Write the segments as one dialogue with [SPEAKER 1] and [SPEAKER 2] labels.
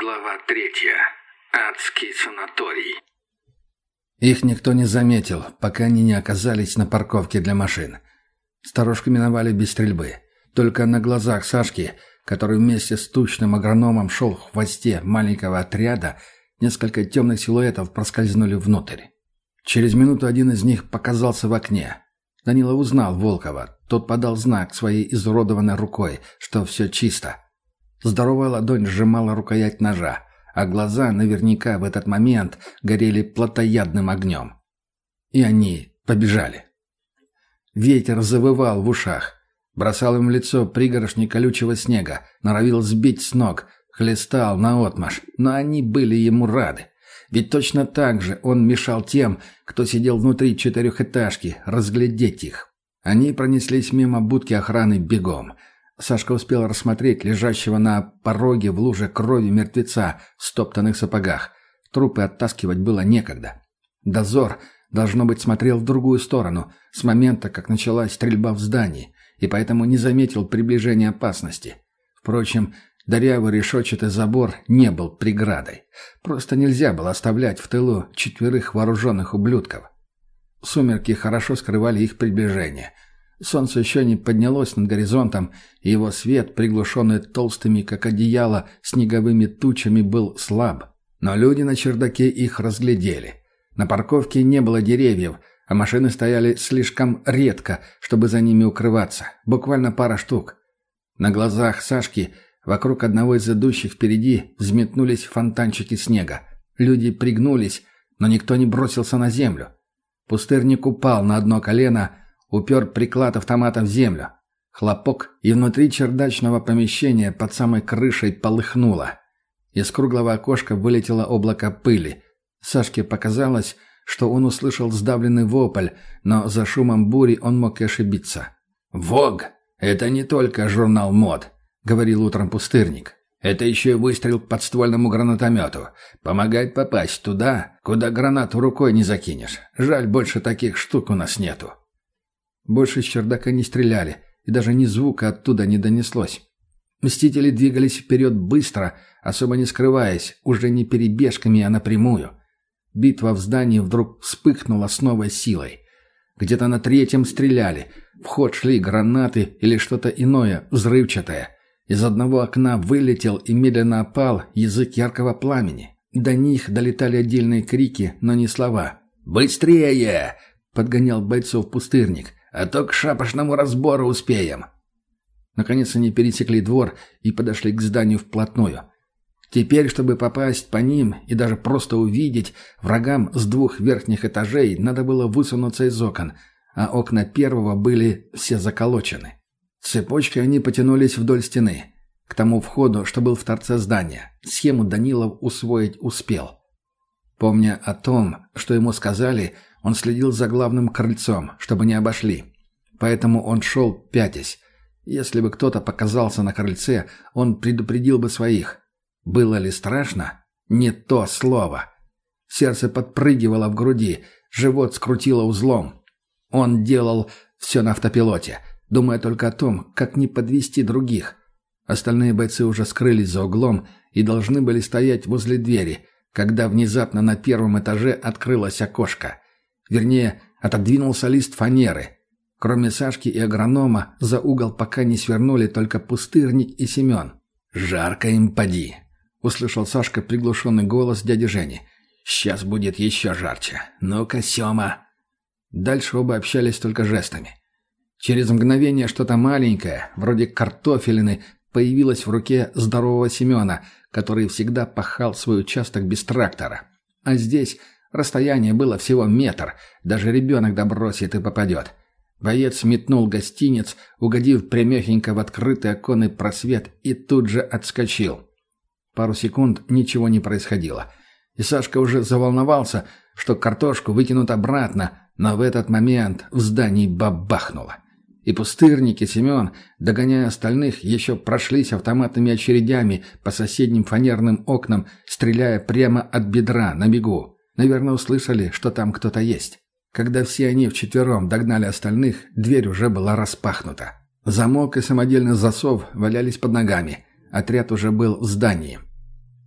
[SPEAKER 1] Глава третья. Адский санаторий.
[SPEAKER 2] Их никто не заметил, пока они не оказались на парковке для машин. Старушку миновали без стрельбы. Только на глазах Сашки, который вместе с тучным агрономом шел в хвосте маленького отряда, несколько темных силуэтов проскользнули внутрь. Через минуту один из них показался в окне. Данила узнал Волкова. Тот подал знак своей изуродованной рукой, что все чисто. Здоровая ладонь сжимала рукоять ножа, а глаза наверняка в этот момент горели плотоядным огнем. И они побежали. Ветер завывал в ушах, бросал им в лицо пригоршни колючего снега, норовил сбить с ног, хлестал наотмашь, но они были ему рады. Ведь точно так же он мешал тем, кто сидел внутри четырехэтажки, разглядеть их. Они пронеслись мимо будки охраны бегом – Сашка успел рассмотреть лежащего на пороге в луже крови мертвеца в стоптанных сапогах. Трупы оттаскивать было некогда. Дозор, должно быть, смотрел в другую сторону с момента, как началась стрельба в здании, и поэтому не заметил приближения опасности. Впрочем, дырявый решетчатый забор не был преградой. Просто нельзя было оставлять в тылу четверых вооруженных ублюдков. Сумерки хорошо скрывали их приближение – Солнце еще не поднялось над горизонтом, и его свет, приглушенный толстыми, как одеяло, снеговыми тучами, был слаб. Но люди на чердаке их разглядели. На парковке не было деревьев, а машины стояли слишком редко, чтобы за ними укрываться. Буквально пара штук. На глазах Сашки вокруг одного из идущих впереди взметнулись фонтанчики снега. Люди пригнулись, но никто не бросился на землю. Пустырник упал на одно колено – упер приклад автомата в землю. Хлопок, и внутри чердачного помещения под самой крышей полыхнуло. Из круглого окошка вылетело облако пыли. Сашке показалось, что он услышал сдавленный вопль, но за шумом бури он мог и ошибиться. «Вог! Это не только журнал мод», — говорил утром пустырник. «Это еще и выстрел к подствольному гранатомету. Помогает попасть туда, куда гранату рукой не закинешь. Жаль, больше таких штук у нас нету». Больше с чердака не стреляли, и даже ни звука оттуда не донеслось. Мстители двигались вперед быстро, особо не скрываясь, уже не перебежками, а напрямую. Битва в здании вдруг вспыхнула с новой силой. Где-то на третьем стреляли. В ход шли гранаты или что-то иное, взрывчатое. Из одного окна вылетел и медленно опал язык яркого пламени. До них долетали отдельные крики, но не слова. «Быстрее!» — подгонял бойцов пустырник а то к шапошному разбору успеем». Наконец они пересекли двор и подошли к зданию вплотную. Теперь, чтобы попасть по ним и даже просто увидеть, врагам с двух верхних этажей надо было высунуться из окон, а окна первого были все заколочены. Цепочкой они потянулись вдоль стены, к тому входу, что был в торце здания. Схему Данилов усвоить успел. Помня о том, что ему сказали, он следил за главным крыльцом, чтобы не обошли. Поэтому он шел пятясь. Если бы кто-то показался на крыльце, он предупредил бы своих. Было ли страшно? Не то слово. Сердце подпрыгивало в груди, живот скрутило узлом. Он делал все на автопилоте, думая только о том, как не подвести других. Остальные бойцы уже скрылись за углом и должны были стоять возле двери, когда внезапно на первом этаже открылось окошко. Вернее, отодвинулся лист фанеры. Кроме Сашки и агронома, за угол пока не свернули только пустырник и Семен. «Жарко им поди!» — услышал Сашка приглушенный голос дяди Жени. «Сейчас будет еще жарче. Ну-ка, Сема!» Дальше оба общались только жестами. Через мгновение что-то маленькое, вроде картофелины, появилось в руке здорового Семена, который всегда пахал свой участок без трактора. А здесь Расстояние было всего метр, даже ребенок добросит и попадет. Боец метнул гостиниц, угодив прямехенько в открытый оконный просвет, и тут же отскочил. Пару секунд ничего не происходило. И Сашка уже заволновался, что картошку выкинут обратно, но в этот момент в здании бабахнуло. И пустырники Семен, догоняя остальных, еще прошлись автоматными очередями по соседним фанерным окнам, стреляя прямо от бедра на бегу. Наверное, услышали, что там кто-то есть. Когда все они вчетвером догнали остальных, дверь уже была распахнута. Замок и самодельный засов валялись под ногами. Отряд уже был в здании.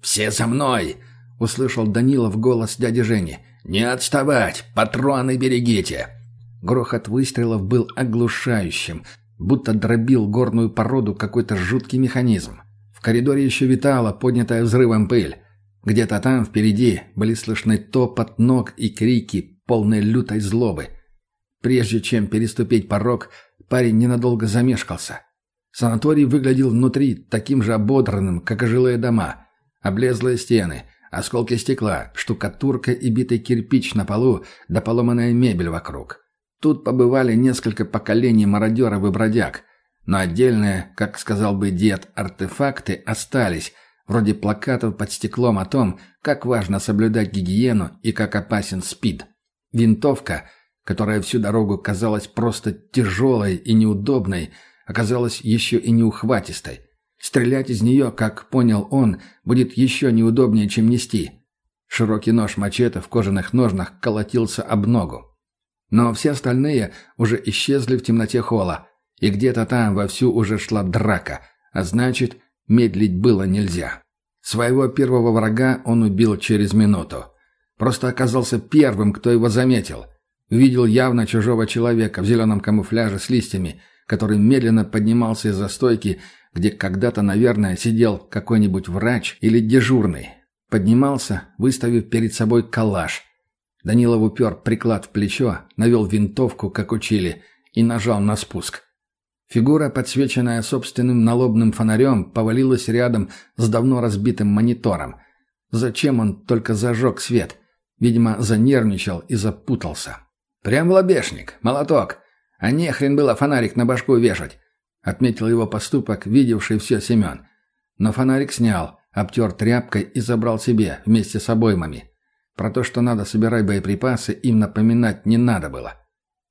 [SPEAKER 2] «Все за мной!» — услышал Данилов голос дяди Жени. «Не отставать! Патроны берегите!» Грохот выстрелов был оглушающим, будто дробил горную породу какой-то жуткий механизм. В коридоре еще витала поднятая взрывом пыль. Где-то там, впереди, были слышны топот ног и крики, полные лютой злобы. Прежде чем переступить порог, парень ненадолго замешкался. Санаторий выглядел внутри таким же ободранным, как и жилые дома. Облезлые стены, осколки стекла, штукатурка и битый кирпич на полу, да поломанная мебель вокруг. Тут побывали несколько поколений мародеров и бродяг, но отдельные, как сказал бы дед, артефакты остались, вроде плакатов под стеклом о том, как важно соблюдать гигиену и как опасен СПИД. Винтовка, которая всю дорогу казалась просто тяжелой и неудобной, оказалась еще и неухватистой. Стрелять из нее, как понял он, будет еще неудобнее, чем нести. Широкий нож мачете в кожаных ножнах колотился об ногу. Но все остальные уже исчезли в темноте холла, и где-то там вовсю уже шла драка, а значит, медлить было нельзя. Своего первого врага он убил через минуту. Просто оказался первым, кто его заметил. Увидел явно чужого человека в зеленом камуфляже с листьями, который медленно поднимался из-за стойки, где когда-то, наверное, сидел какой-нибудь врач или дежурный. Поднимался, выставив перед собой калаш. Данилов упер приклад в плечо, навел винтовку, как учили, и нажал на спуск. Фигура, подсвеченная собственным налобным фонарем, повалилась рядом с давно разбитым монитором. Зачем он только зажег свет? Видимо, занервничал и запутался. «Прям лобешник, молоток. А не хрен было фонарик на башку вешать», — отметил его поступок, видевший все Семен. Но фонарик снял, обтер тряпкой и забрал себе вместе с обоймами. Про то, что надо собирать боеприпасы, им напоминать не надо было.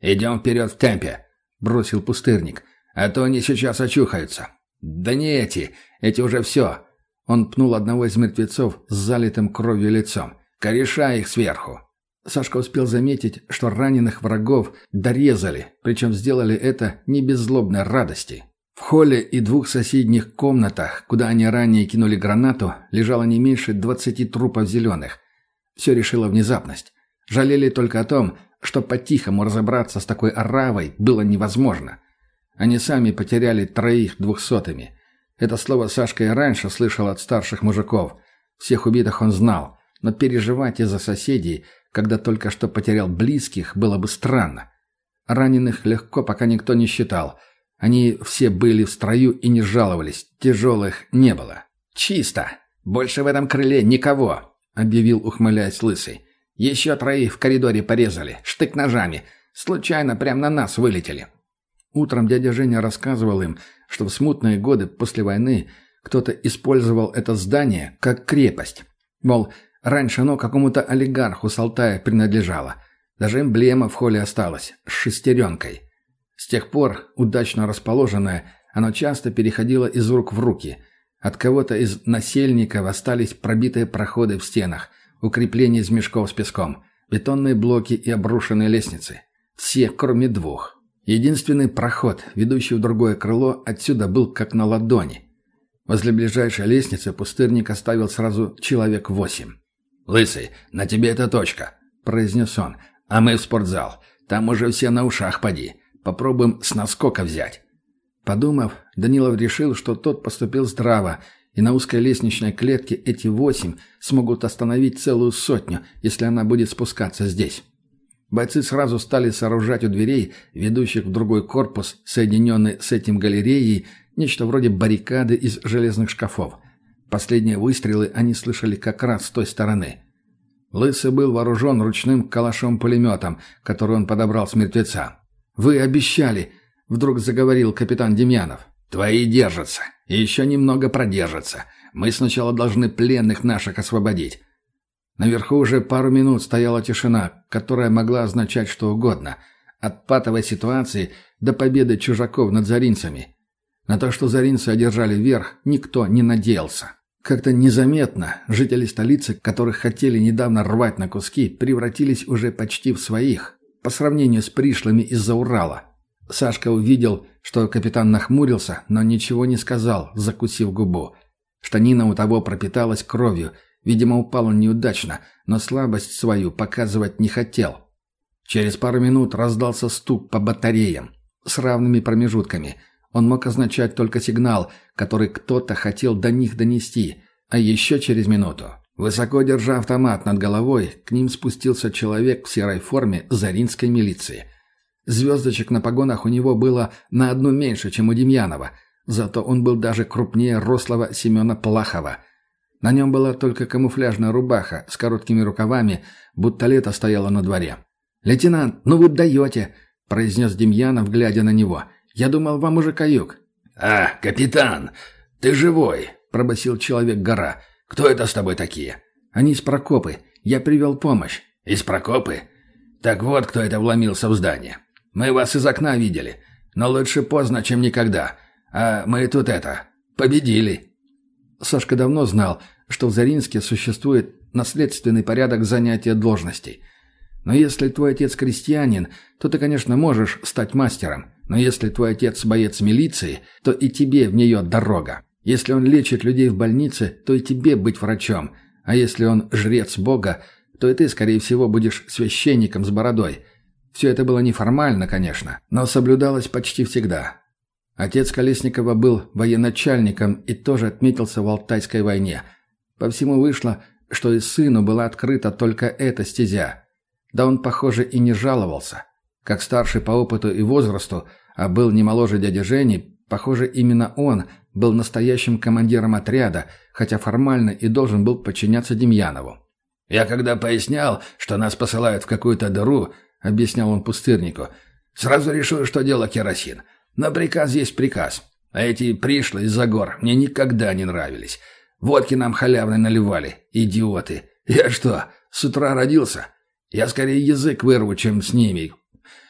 [SPEAKER 2] «Идем вперед в темпе», — бросил пустырник. «А то они сейчас очухаются». «Да не эти, эти уже все». Он пнул одного из мертвецов с залитым кровью лицом. «Кореша их сверху». Сашка успел заметить, что раненых врагов дорезали, причем сделали это не без злобной радости. В холле и двух соседних комнатах, куда они ранее кинули гранату, лежало не меньше двадцати трупов зеленых. Все решила внезапность. Жалели только о том, что по-тихому разобраться с такой оравой было невозможно. Они сами потеряли троих двухсотыми. Это слово Сашка и раньше слышал от старших мужиков. Всех убитых он знал, но переживать из-за соседей, когда только что потерял близких, было бы странно. Раненых легко пока никто не считал. Они все были в строю и не жаловались, тяжелых не было. «Чисто! Больше в этом крыле никого!» — объявил, ухмыляясь лысый. «Еще троих в коридоре порезали, штык-ножами. Случайно прямо на нас вылетели». Утром дядя Женя рассказывал им, что в смутные годы после войны кто-то использовал это здание как крепость. Мол, раньше оно какому-то олигарху с Алтая принадлежало. Даже эмблема в холле осталась, с шестеренкой. С тех пор, удачно расположенное, оно часто переходило из рук в руки – от кого-то из насельников остались пробитые проходы в стенах, укрепления из мешков с песком, бетонные блоки и обрушенные лестницы. Все, кроме двух. Единственный проход, ведущий в другое крыло, отсюда был как на ладони. Возле ближайшей лестницы пустырник оставил сразу человек восемь. «Лысый, на тебе эта точка», — произнес он. «А мы в спортзал. Там уже все на ушах поди. Попробуем с наскока взять». Подумав, Данилов решил, что тот поступил здраво, и на узкой лестничной клетке эти восемь смогут остановить целую сотню, если она будет спускаться здесь. Бойцы сразу стали сооружать у дверей, ведущих в другой корпус, соединенный с этим галереей, нечто вроде баррикады из железных шкафов. Последние выстрелы они слышали как раз с той стороны. Лысый был вооружен ручным калашом-пулеметом, который он подобрал с мертвеца. «Вы обещали!» — вдруг заговорил капитан Демьянов. «Твои держатся. И еще немного продержатся. Мы сначала должны пленных наших освободить». Наверху уже пару минут стояла тишина, которая могла означать что угодно. От патовой ситуации до победы чужаков над заринцами. На то, что заринцы одержали верх, никто не надеялся. Как-то незаметно жители столицы, которых хотели недавно рвать на куски, превратились уже почти в своих, по сравнению с пришлыми из-за Урала. Сашка увидел, что капитан нахмурился, но ничего не сказал, закусив губу. Штанина у того пропиталась кровью. Видимо, упал он неудачно, но слабость свою показывать не хотел. Через пару минут раздался стук по батареям с равными промежутками. Он мог означать только сигнал, который кто-то хотел до них донести. А еще через минуту, высоко держа автомат над головой, к ним спустился человек в серой форме заринской милиции. Звездочек на погонах у него было на одну меньше, чем у Демьянова, зато он был даже крупнее рослого Семена Плахова. На нем была только камуфляжная рубаха с короткими рукавами, будто лето стояло на дворе. «Лейтенант, ну вы даете!» — произнес Демьянов, глядя на него. «Я думал, вам уже каюк».
[SPEAKER 3] «А, капитан, ты живой!» — пробасил человек-гора. «Кто это с тобой такие?»
[SPEAKER 2] «Они из Прокопы. Я привел помощь».
[SPEAKER 3] «Из Прокопы? Так вот, кто это вломился в здание. Мы вас из окна видели. Но лучше поздно, чем никогда. А мы тут это... победили».
[SPEAKER 2] Сашка давно знал, что в Заринске существует наследственный порядок занятия должностей — но если твой отец крестьянин, то ты, конечно, можешь стать мастером. Но если твой отец боец милиции, то и тебе в нее дорога. Если он лечит людей в больнице, то и тебе быть врачом. А если он жрец Бога, то и ты, скорее всего, будешь священником с бородой. Все это было неформально, конечно, но соблюдалось почти всегда. Отец Колесникова был военачальником и тоже отметился в Алтайской войне. По всему вышло, что и сыну была открыта только эта стезя – да он, похоже, и не жаловался. Как старший по опыту и возрасту, а был не моложе дяди Жени, похоже, именно он был настоящим командиром отряда, хотя формально и должен был подчиняться Демьянову.
[SPEAKER 3] «Я когда пояснял, что нас посылают в какую-то дыру», — объяснял он пустырнику, — «сразу решил, что дело керосин. Но приказ есть приказ. А эти пришлые из-за гор мне никогда не нравились. Водки нам халявной наливали, идиоты. Я что, с утра родился? Я скорее язык вырву, чем с ними.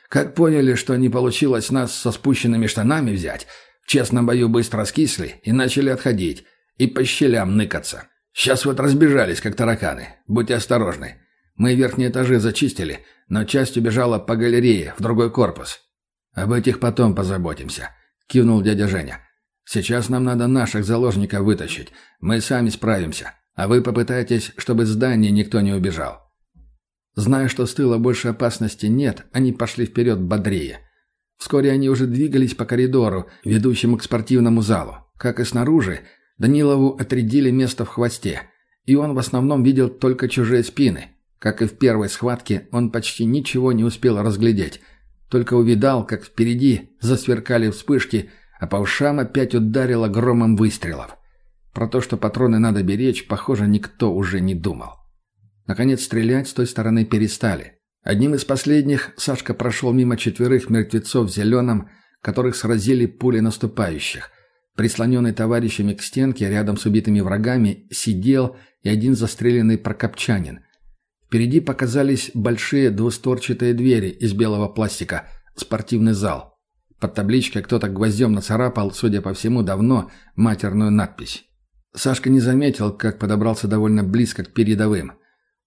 [SPEAKER 3] Как поняли, что не получилось нас со спущенными штанами взять, в честном бою быстро скисли и начали отходить, и по щелям ныкаться. Сейчас вот разбежались, как тараканы. Будьте осторожны. Мы верхние этажи зачистили, но часть убежала по галерее, в другой корпус. Об этих потом позаботимся», — кивнул дядя Женя. «Сейчас нам надо наших заложников вытащить. Мы сами справимся. А вы попытайтесь, чтобы с здания никто не убежал». Зная, что с тыла больше опасности нет, они пошли вперед бодрее. Вскоре они уже двигались по коридору, ведущему к спортивному залу. Как и снаружи, Данилову отрядили место в хвосте, и он в основном видел только чужие спины. Как и в первой схватке, он почти ничего не успел разглядеть, только увидал, как впереди засверкали вспышки, а по опять ударило громом выстрелов. Про то, что патроны надо беречь, похоже, никто уже не думал. Наконец стрелять с той стороны перестали. Одним из последних Сашка прошел мимо четверых мертвецов в зеленом, которых сразили пули наступающих. Прислоненный товарищами к стенке рядом с убитыми врагами сидел и один застреленный прокопчанин. Впереди показались большие двусторчатые двери из белого пластика, спортивный зал. Под табличкой кто-то гвоздем нацарапал, судя по всему, давно матерную надпись. Сашка не заметил, как подобрался довольно близко к передовым –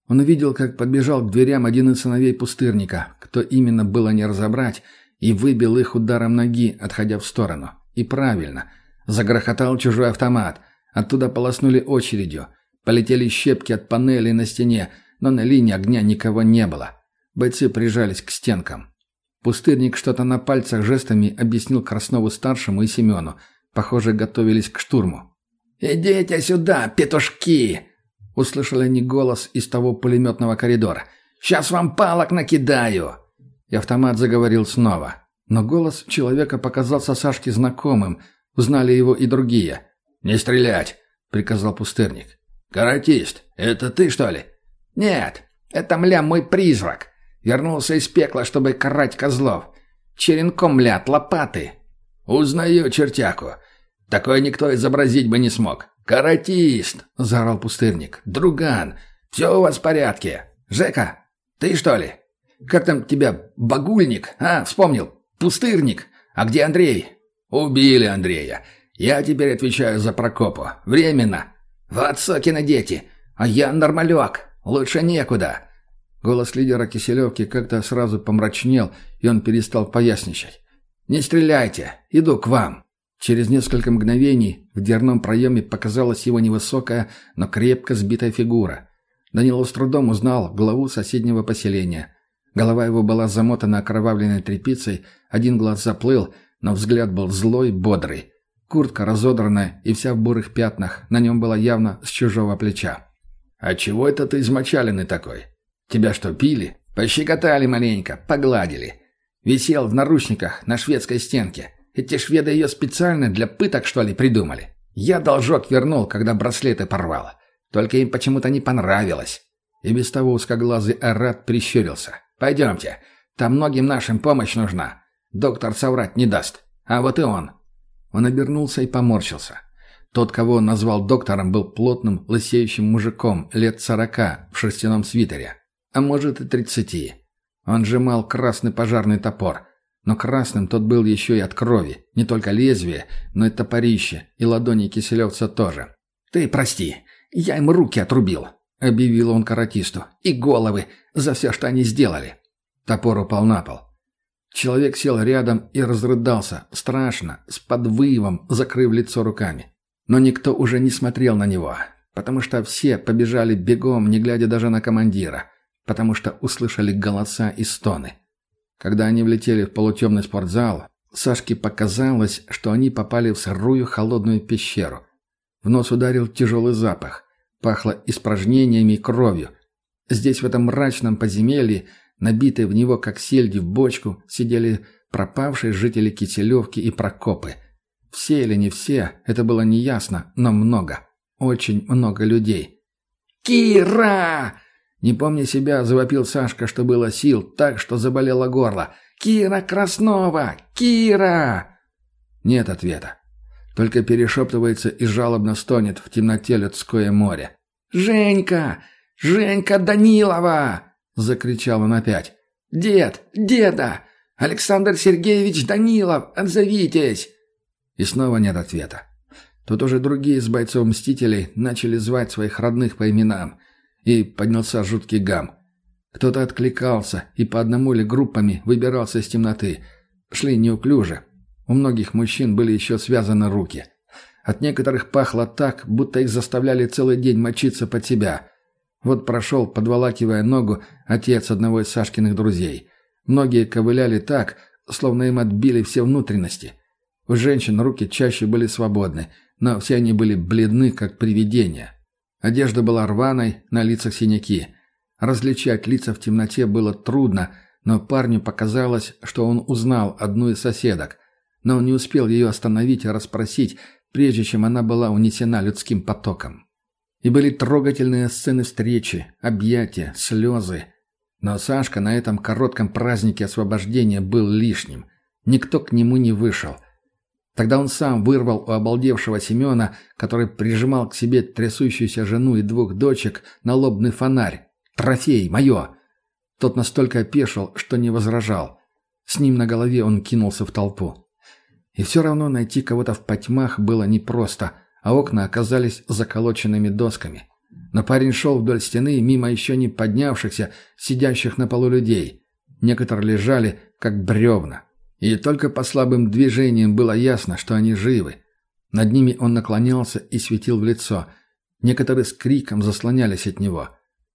[SPEAKER 3] он увидел, как подбежал к дверям один из сыновей пустырника, кто именно было не разобрать, и выбил их ударом ноги, отходя в сторону. И правильно. Загрохотал чужой автомат. Оттуда полоснули очередью. Полетели щепки от панелей на стене, но на линии огня никого не было. Бойцы прижались к стенкам. Пустырник что-то на пальцах жестами объяснил Краснову-старшему и Семену. Похоже, готовились к штурму. «Идите сюда, петушки!»
[SPEAKER 2] Услышали они голос из того пулеметного коридора. «Сейчас вам палок накидаю!» И автомат заговорил снова. Но голос человека показался Сашке знакомым. Узнали его и другие.
[SPEAKER 3] «Не стрелять!» — приказал пустырник. «Каратист, это ты, что ли?»
[SPEAKER 4] «Нет, это, мля, мой призрак. Вернулся из пекла, чтобы карать козлов. Черенком, мля, от лопаты».
[SPEAKER 3] «Узнаю чертяку. Такое никто изобразить бы не смог. «Каратист!» — заорал пустырник. «Друган! Все у вас в порядке! Жека, ты что ли? Как там тебя, багульник? А, вспомнил? Пустырник! А где Андрей?» «Убили Андрея. Я теперь отвечаю за Прокопу. Временно. Вот сокины дети. А я нормалек. Лучше некуда».
[SPEAKER 2] Голос лидера Киселевки как-то сразу помрачнел, и он перестал поясничать.
[SPEAKER 4] «Не стреляйте. Иду к вам».
[SPEAKER 2] Через несколько мгновений в дверном проеме показалась его невысокая, но крепко сбитая фигура. Данила с трудом узнал главу соседнего поселения. Голова его была замотана окровавленной тряпицей, один глаз заплыл, но взгляд был злой, бодрый. Куртка разодранная и вся в бурых пятнах, на нем была явно с чужого плеча. «А чего это ты измочаленный такой? Тебя что, пили?» «Пощекотали маленько, погладили. Висел в наручниках на шведской стенке. Эти шведы ее специально для пыток, что ли, придумали. Я должок вернул, когда браслеты порвал. Только им почему-то не понравилось». И без того узкоглазый Арат прищурился. «Пойдемте. Там многим нашим помощь нужна. Доктор соврать не даст. А вот и он». Он обернулся и поморщился. Тот, кого он назвал доктором, был плотным, лысеющим мужиком лет сорока в шерстяном свитере. А может и тридцати. Он сжимал красный пожарный топор. Но красным тот был еще и от крови. Не только лезвие, но и топорище, и ладони киселевца тоже. «Ты прости, я им руки отрубил», — объявил он каратисту. «И головы за все, что они сделали». Топор упал на пол. Человек сел рядом и разрыдался, страшно, с подвывом, закрыв лицо руками. Но никто уже не смотрел на него, потому что все побежали бегом, не глядя даже на командира, потому что услышали голоса и стоны. Когда они влетели в полутемный спортзал, Сашке показалось, что они попали в сырую холодную пещеру. В нос ударил тяжелый запах. Пахло испражнениями и кровью. Здесь, в этом мрачном подземелье, набитые в него, как сельди в бочку, сидели пропавшие жители Киселевки и Прокопы. Все или не все, это было неясно, но много. Очень много людей. «Кира!» Не помня себя, завопил Сашка, что было сил, так, что заболело горло. «Кира Краснова! Кира!» Нет ответа. Только перешептывается и жалобно стонет в темноте людское море. «Женька! Женька Данилова!» Закричал он опять. «Дед! Деда! Александр Сергеевич Данилов! Отзовитесь!» И снова нет ответа. Тут уже другие из бойцов-мстителей начали звать своих родных по именам. И поднялся жуткий гам. Кто-то откликался и по одному или группами выбирался из темноты. Шли неуклюже. У многих мужчин были еще связаны руки. От некоторых пахло так, будто их заставляли целый день мочиться под себя. Вот прошел, подволакивая ногу, отец одного из Сашкиных друзей. Многие ковыляли так, словно им отбили все внутренности. У женщин руки чаще были свободны, но все они были бледны, как привидения. Одежда была рваной, на лицах синяки. Различать лица в темноте было трудно, но парню показалось, что он узнал одну из соседок. Но он не успел ее остановить и расспросить, прежде чем она была унесена людским потоком. И были трогательные сцены встречи, объятия, слезы. Но Сашка на этом коротком празднике освобождения был лишним. Никто к нему не вышел. Тогда он сам вырвал у обалдевшего Семена, который прижимал к себе трясущуюся жену и двух дочек, налобный фонарь. «Трофей! Мое!» Тот настолько опешил, что не возражал. С ним на голове он кинулся в толпу. И все равно найти кого-то в потьмах было непросто – а окна оказались заколоченными досками. Но парень шел вдоль стены, мимо еще не поднявшихся, сидящих на полу людей. Некоторые лежали, как бревна. И только по слабым движениям было ясно, что они живы. Над ними он наклонялся и светил в лицо. Некоторые с криком заслонялись от него.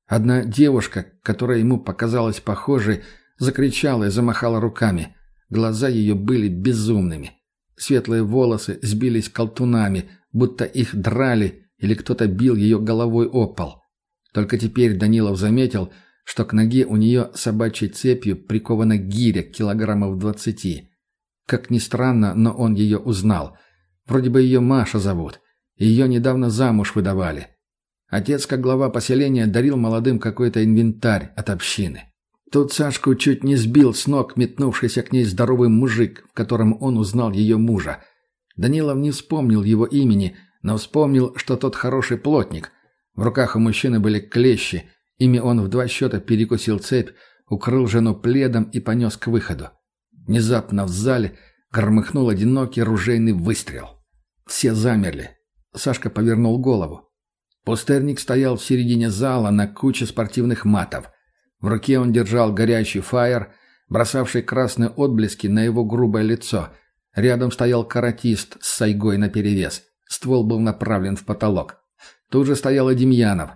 [SPEAKER 2] Одна девушка, которая ему показалась похожей, закричала и замахала руками. Глаза ее были безумными. Светлые волосы сбились колтунами, будто их драли или кто-то бил ее головой о пол. Только теперь Данилов заметил, что к ноге у нее собачьей цепью прикована гиря килограммов двадцати. Как ни странно, но он ее узнал. Вроде бы ее Маша зовут. Ее недавно замуж выдавали. Отец, как глава поселения, дарил молодым какой-то инвентарь от общины. Тут Сашку чуть не сбил с ног метнувшийся к ней здоровый мужик, в котором он узнал ее мужа. Данилов не вспомнил его имени, но вспомнил, что тот хороший плотник. В руках у мужчины были клещи, ими он в два счета перекусил цепь, укрыл жену пледом и понес к выходу. Внезапно в зале громыхнул одинокий ружейный выстрел. Все замерли. Сашка повернул голову. Пустырник стоял в середине зала на куче спортивных матов. В руке он держал горящий фаер, бросавший красные отблески на его грубое лицо – Рядом стоял каратист с сайгой наперевес. Ствол был направлен в потолок. Тут же стоял и Демьянов.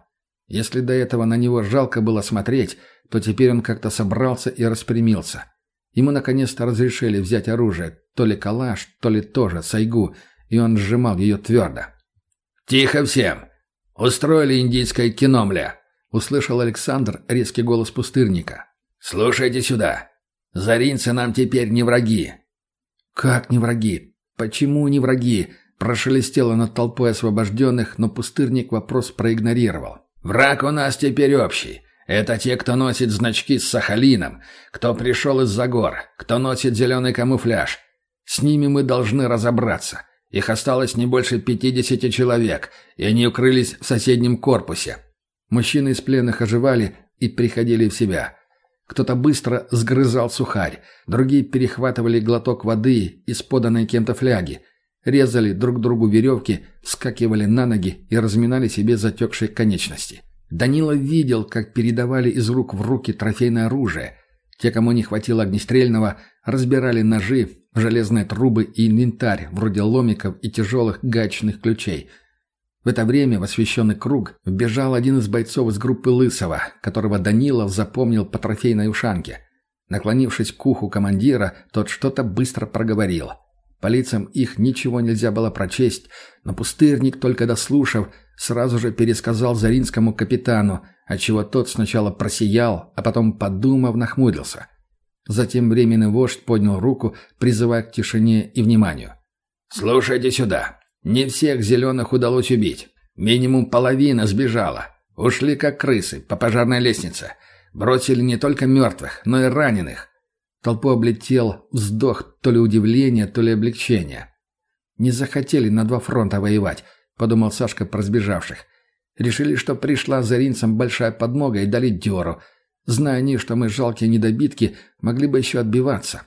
[SPEAKER 2] Если до этого на него жалко было смотреть, то теперь он как-то собрался и распрямился. Ему наконец-то разрешили взять оружие, то ли калаш, то ли тоже сайгу, и он сжимал ее твердо.
[SPEAKER 3] «Тихо всем! Устроили индийское кино, мля!»
[SPEAKER 2] — услышал Александр резкий голос пустырника.
[SPEAKER 3] «Слушайте сюда. Заринцы нам теперь не враги».
[SPEAKER 2] «Как не враги? Почему не враги?» Прошелестело над толпой освобожденных, но пустырник вопрос проигнорировал.
[SPEAKER 3] «Враг у нас теперь общий. Это те, кто носит значки с Сахалином, кто пришел из-за гор, кто носит зеленый камуфляж. С ними мы должны разобраться. Их осталось не больше пятидесяти человек, и они укрылись в соседнем корпусе.
[SPEAKER 2] Мужчины из пленных оживали и приходили в себя. Кто-то быстро сгрызал сухарь, другие перехватывали глоток воды из поданной кем-то фляги, резали друг другу веревки, скакивали на ноги и разминали себе затекшие конечности. Данила видел, как передавали из рук в руки трофейное оружие. Те, кому не хватило огнестрельного, разбирали ножи, железные трубы и инвентарь, вроде ломиков и тяжелых гаечных ключей. В это время в освещенный круг вбежал один из бойцов из группы Лысого, которого Данилов запомнил по трофейной ушанке. Наклонившись к уху командира, тот что-то быстро проговорил. По лицам их ничего нельзя было прочесть, но пустырник, только дослушав, сразу же пересказал Заринскому капитану, отчего тот сначала просиял, а потом, подумав, нахмурился. Затем временный вождь поднял руку, призывая к тишине и вниманию.
[SPEAKER 3] «Слушайте сюда. Не всех зеленых удалось убить. Минимум половина сбежала. Ушли как крысы по пожарной лестнице. Бросили не только мертвых, но и раненых».
[SPEAKER 2] Толпу облетел вздох то ли удивления, то ли облегчения. Не захотели на два фронта воевать, — подумал Сашка про сбежавших. Решили, что пришла заринцам большая подмога и дали дёру. Зная они, что мы жалкие недобитки, могли бы еще отбиваться.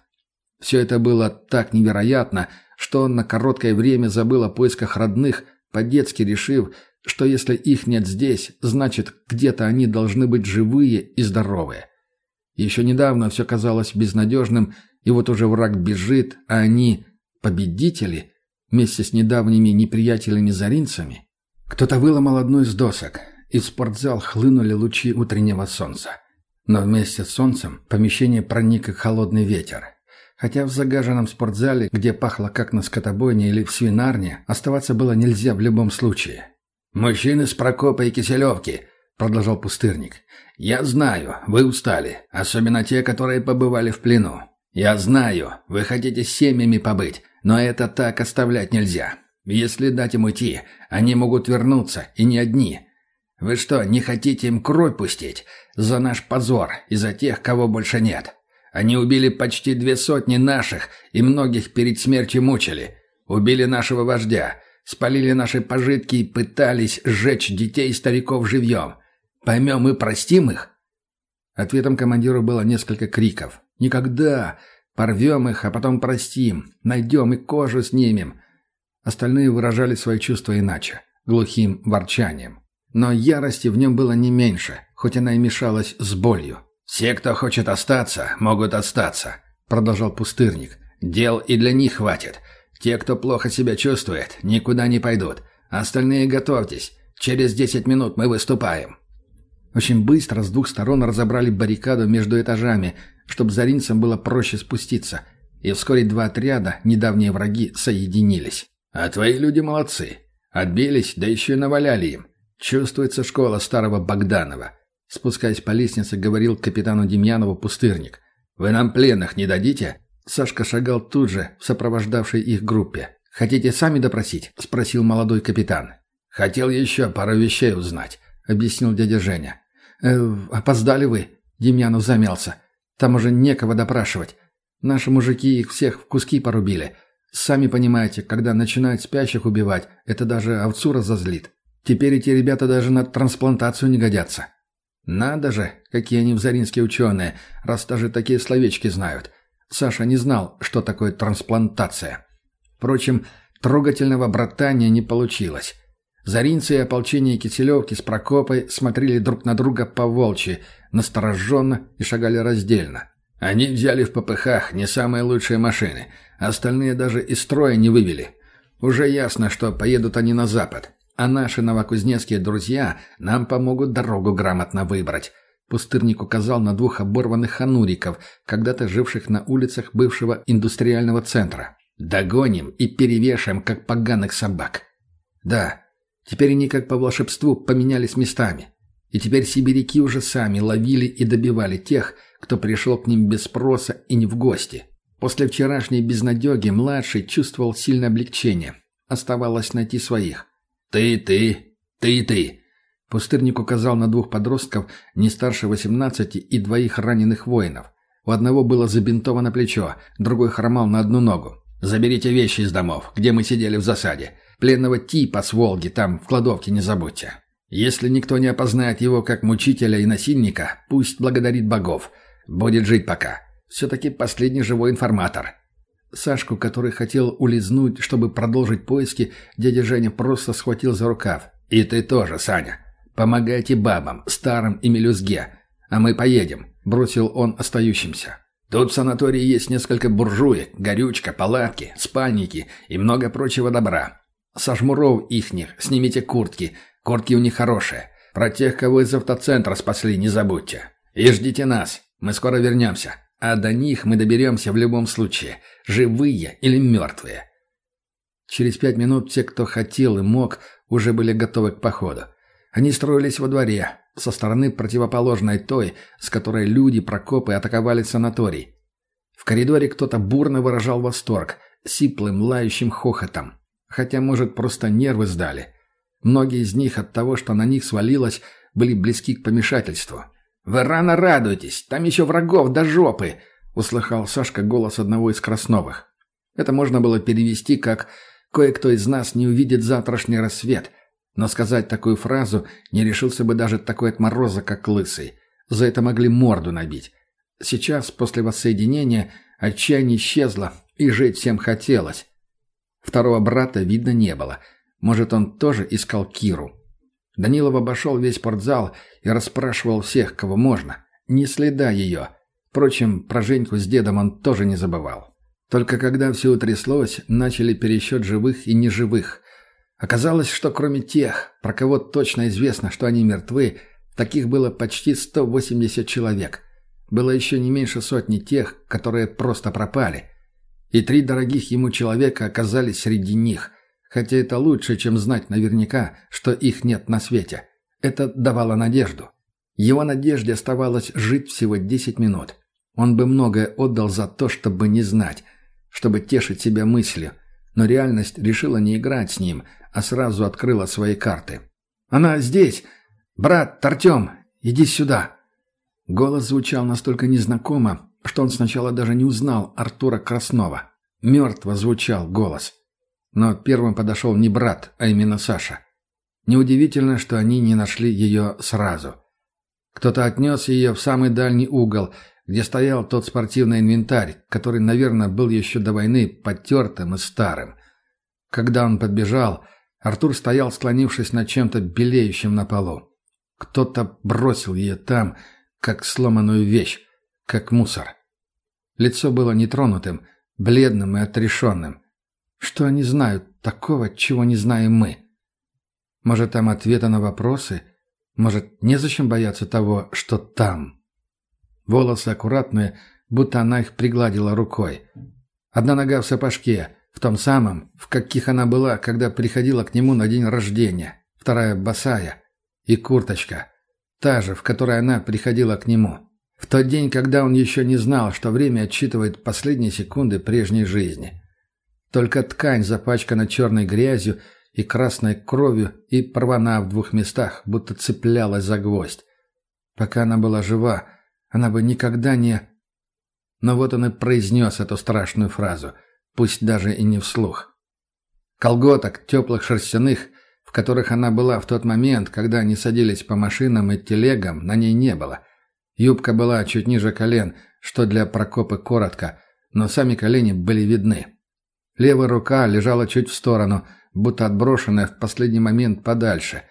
[SPEAKER 2] Все это было так невероятно, что он на короткое время забыл о поисках родных, по-детски решив, что если их нет здесь, значит, где-то они должны быть живые и здоровые. Еще недавно все казалось безнадежным, и вот уже враг бежит, а они — победители — вместе с недавними неприятелями-заринцами, кто-то выломал одну из досок, и в спортзал хлынули лучи утреннего солнца. Но вместе с солнцем помещение проник и холодный ветер. Хотя в загаженном спортзале, где пахло как на скотобойне или в свинарне, оставаться было нельзя в любом случае.
[SPEAKER 3] «Мужчины с Прокопа и Киселевки», — продолжал пустырник. «Я знаю, вы устали, особенно те, которые побывали в плену. Я знаю, вы хотите с семьями побыть, но это так оставлять нельзя. Если дать им уйти, они могут вернуться, и не одни. Вы что, не хотите им кровь пустить? За наш позор и за тех, кого больше нет. Они убили почти две сотни наших и многих перед смертью мучили. Убили нашего вождя, спалили наши пожитки и пытались сжечь детей и стариков живьем. Поймем и простим их?»
[SPEAKER 2] Ответом командиру было несколько криков. «Никогда! Порвем их, а потом простим. Найдем и кожу снимем. Остальные выражали свои чувства иначе, глухим ворчанием. Но ярости в нем было не меньше, хоть она и мешалась с болью.
[SPEAKER 3] «Все, кто хочет остаться, могут остаться», — продолжал пустырник. «Дел и для них хватит. Те, кто плохо себя чувствует, никуда не пойдут. Остальные готовьтесь. Через десять минут мы выступаем».
[SPEAKER 2] Очень быстро с двух сторон разобрали баррикаду между этажами, чтобы заринцам было проще спуститься, и вскоре два отряда, недавние враги, соединились.
[SPEAKER 3] «А твои люди молодцы. Отбились, да еще и наваляли им. Чувствуется школа старого Богданова».
[SPEAKER 2] Спускаясь по лестнице, говорил капитану Демьянову пустырник.
[SPEAKER 3] «Вы нам пленных не дадите?»
[SPEAKER 2] Сашка шагал тут же, в сопровождавшей их группе. «Хотите сами допросить?» – спросил молодой капитан.
[SPEAKER 3] «Хотел еще пару вещей узнать», – объяснил дядя Женя.
[SPEAKER 2] «Э, «Опоздали вы?» – Демьянов замялся. Там уже некого допрашивать. Наши мужики их всех в куски порубили. Сами понимаете, когда начинают спящих убивать, это даже овцу разозлит. Теперь эти ребята даже на трансплантацию не годятся. Надо же, какие они взаринские ученые, раз даже такие словечки знают. Саша не знал, что такое трансплантация. Впрочем, трогательного братания не получилось. Заринцы и ополчение Киселевки с Прокопой смотрели друг на друга по волчьи, настороженно и шагали раздельно.
[SPEAKER 3] Они взяли в ППХ не самые лучшие машины, остальные даже из строя не вывели. Уже ясно, что поедут они на запад, а наши новокузнецкие друзья нам помогут дорогу грамотно выбрать. Пустырник указал на двух оборванных хануриков, когда-то живших на улицах бывшего индустриального центра. Догоним и перевешаем, как поганых собак. Да, теперь они как по волшебству поменялись местами. И теперь сибиряки уже сами ловили и добивали тех, кто пришел к ним без спроса и не в гости. После вчерашней безнадеги младший чувствовал сильное облегчение. Оставалось найти своих. «Ты, ты, ты, ты!» Пустырник указал на двух подростков, не старше восемнадцати, и двоих раненых воинов. У одного было забинтовано плечо, другой хромал на одну ногу. «Заберите вещи из домов, где мы сидели в засаде. Пленного типа с Волги там в кладовке не забудьте. Если никто не опознает его как мучителя и насильника, пусть благодарит богов. Будет жить пока. Все-таки последний живой информатор». Сашку, который хотел улизнуть, чтобы продолжить поиски, дядя Женя просто схватил за рукав. «И ты тоже, Саня. Помогайте бабам, старым и мелюзге. А мы поедем», — бросил он остающимся. «Тут в санатории есть несколько буржуек, горючка, палатки, спальники и много прочего добра. Со жмуров ихних снимите куртки, куртки у них хорошие. Про тех, кого из автоцентра спасли, не забудьте. И ждите нас, мы скоро вернемся. А до них мы доберемся в любом случае, живые или мертвые». Через пять минут те, кто хотел и мог, уже были готовы к походу. Они строились во дворе, со стороны противоположной той, с которой люди Прокопы атаковали санаторий. В коридоре кто-то бурно выражал восторг, сиплым, лающим хохотом. Хотя, может, просто нервы сдали. Многие из них от того, что на них свалилось, были близки к помешательству. «Вы рано радуетесь, там еще врагов до жопы!» — услыхал Сашка голос одного из Красновых. Это можно было перевести как «Кое-кто из нас не увидит завтрашний рассвет», но сказать такую фразу не решился бы даже такой отморозок, как Лысый. За это могли морду набить. Сейчас, после воссоединения, отчаяние исчезло, и жить всем хотелось. Второго брата видно не было. Может, он тоже искал Киру. Данилов обошел весь спортзал и расспрашивал всех, кого можно. Ни следа ее. Впрочем, про Женьку с дедом он тоже не забывал. Только когда все утряслось, начали пересчет живых и неживых. Оказалось, что кроме тех, про кого точно известно, что они мертвы, таких было почти 180 человек. Было еще не меньше сотни тех, которые просто пропали. И три дорогих ему человека оказались среди них. Хотя это лучше, чем знать наверняка, что их нет на свете. Это давало надежду. Его надежде оставалось жить всего 10 минут. Он бы многое отдал за то, чтобы не знать, чтобы тешить себя мыслью. Но реальность решила не играть с ним – а сразу открыла свои карты. «Она здесь! Брат, Артем, иди сюда!» Голос звучал настолько незнакомо, что он сначала даже не узнал Артура Краснова. Мертво звучал голос. Но первым подошел не брат, а именно Саша. Неудивительно, что они не нашли ее сразу. Кто-то отнес ее в самый дальний угол, где стоял тот спортивный инвентарь, который, наверное, был еще до войны потертым и старым. Когда он подбежал, Артур стоял, склонившись над чем-то белеющим на полу. Кто-то бросил ее там, как сломанную вещь, как мусор. Лицо было нетронутым, бледным и отрешенным. Что они знают такого, чего не знаем мы? Может, там ответы на вопросы? Может, незачем бояться того, что там? Волосы аккуратные, будто она их пригладила рукой. Одна нога в сапожке, в том самом, в каких она была, когда приходила к нему на день рождения. Вторая босая. И курточка. Та же, в которой она приходила к нему. В тот день, когда он еще не знал, что время отсчитывает последние секунды прежней жизни. Только ткань запачкана черной грязью и красной кровью и порвана в двух местах, будто цеплялась за гвоздь. Пока она была жива, она бы никогда не... Но вот он и произнес эту страшную фразу — пусть даже и не вслух. Колготок, теплых шерстяных, в которых она была в тот момент, когда они садились по машинам и телегам, на ней не было. Юбка была чуть ниже колен, что для Прокопы коротко, но сами колени были видны. Левая рука лежала чуть в сторону, будто отброшенная в последний момент подальше.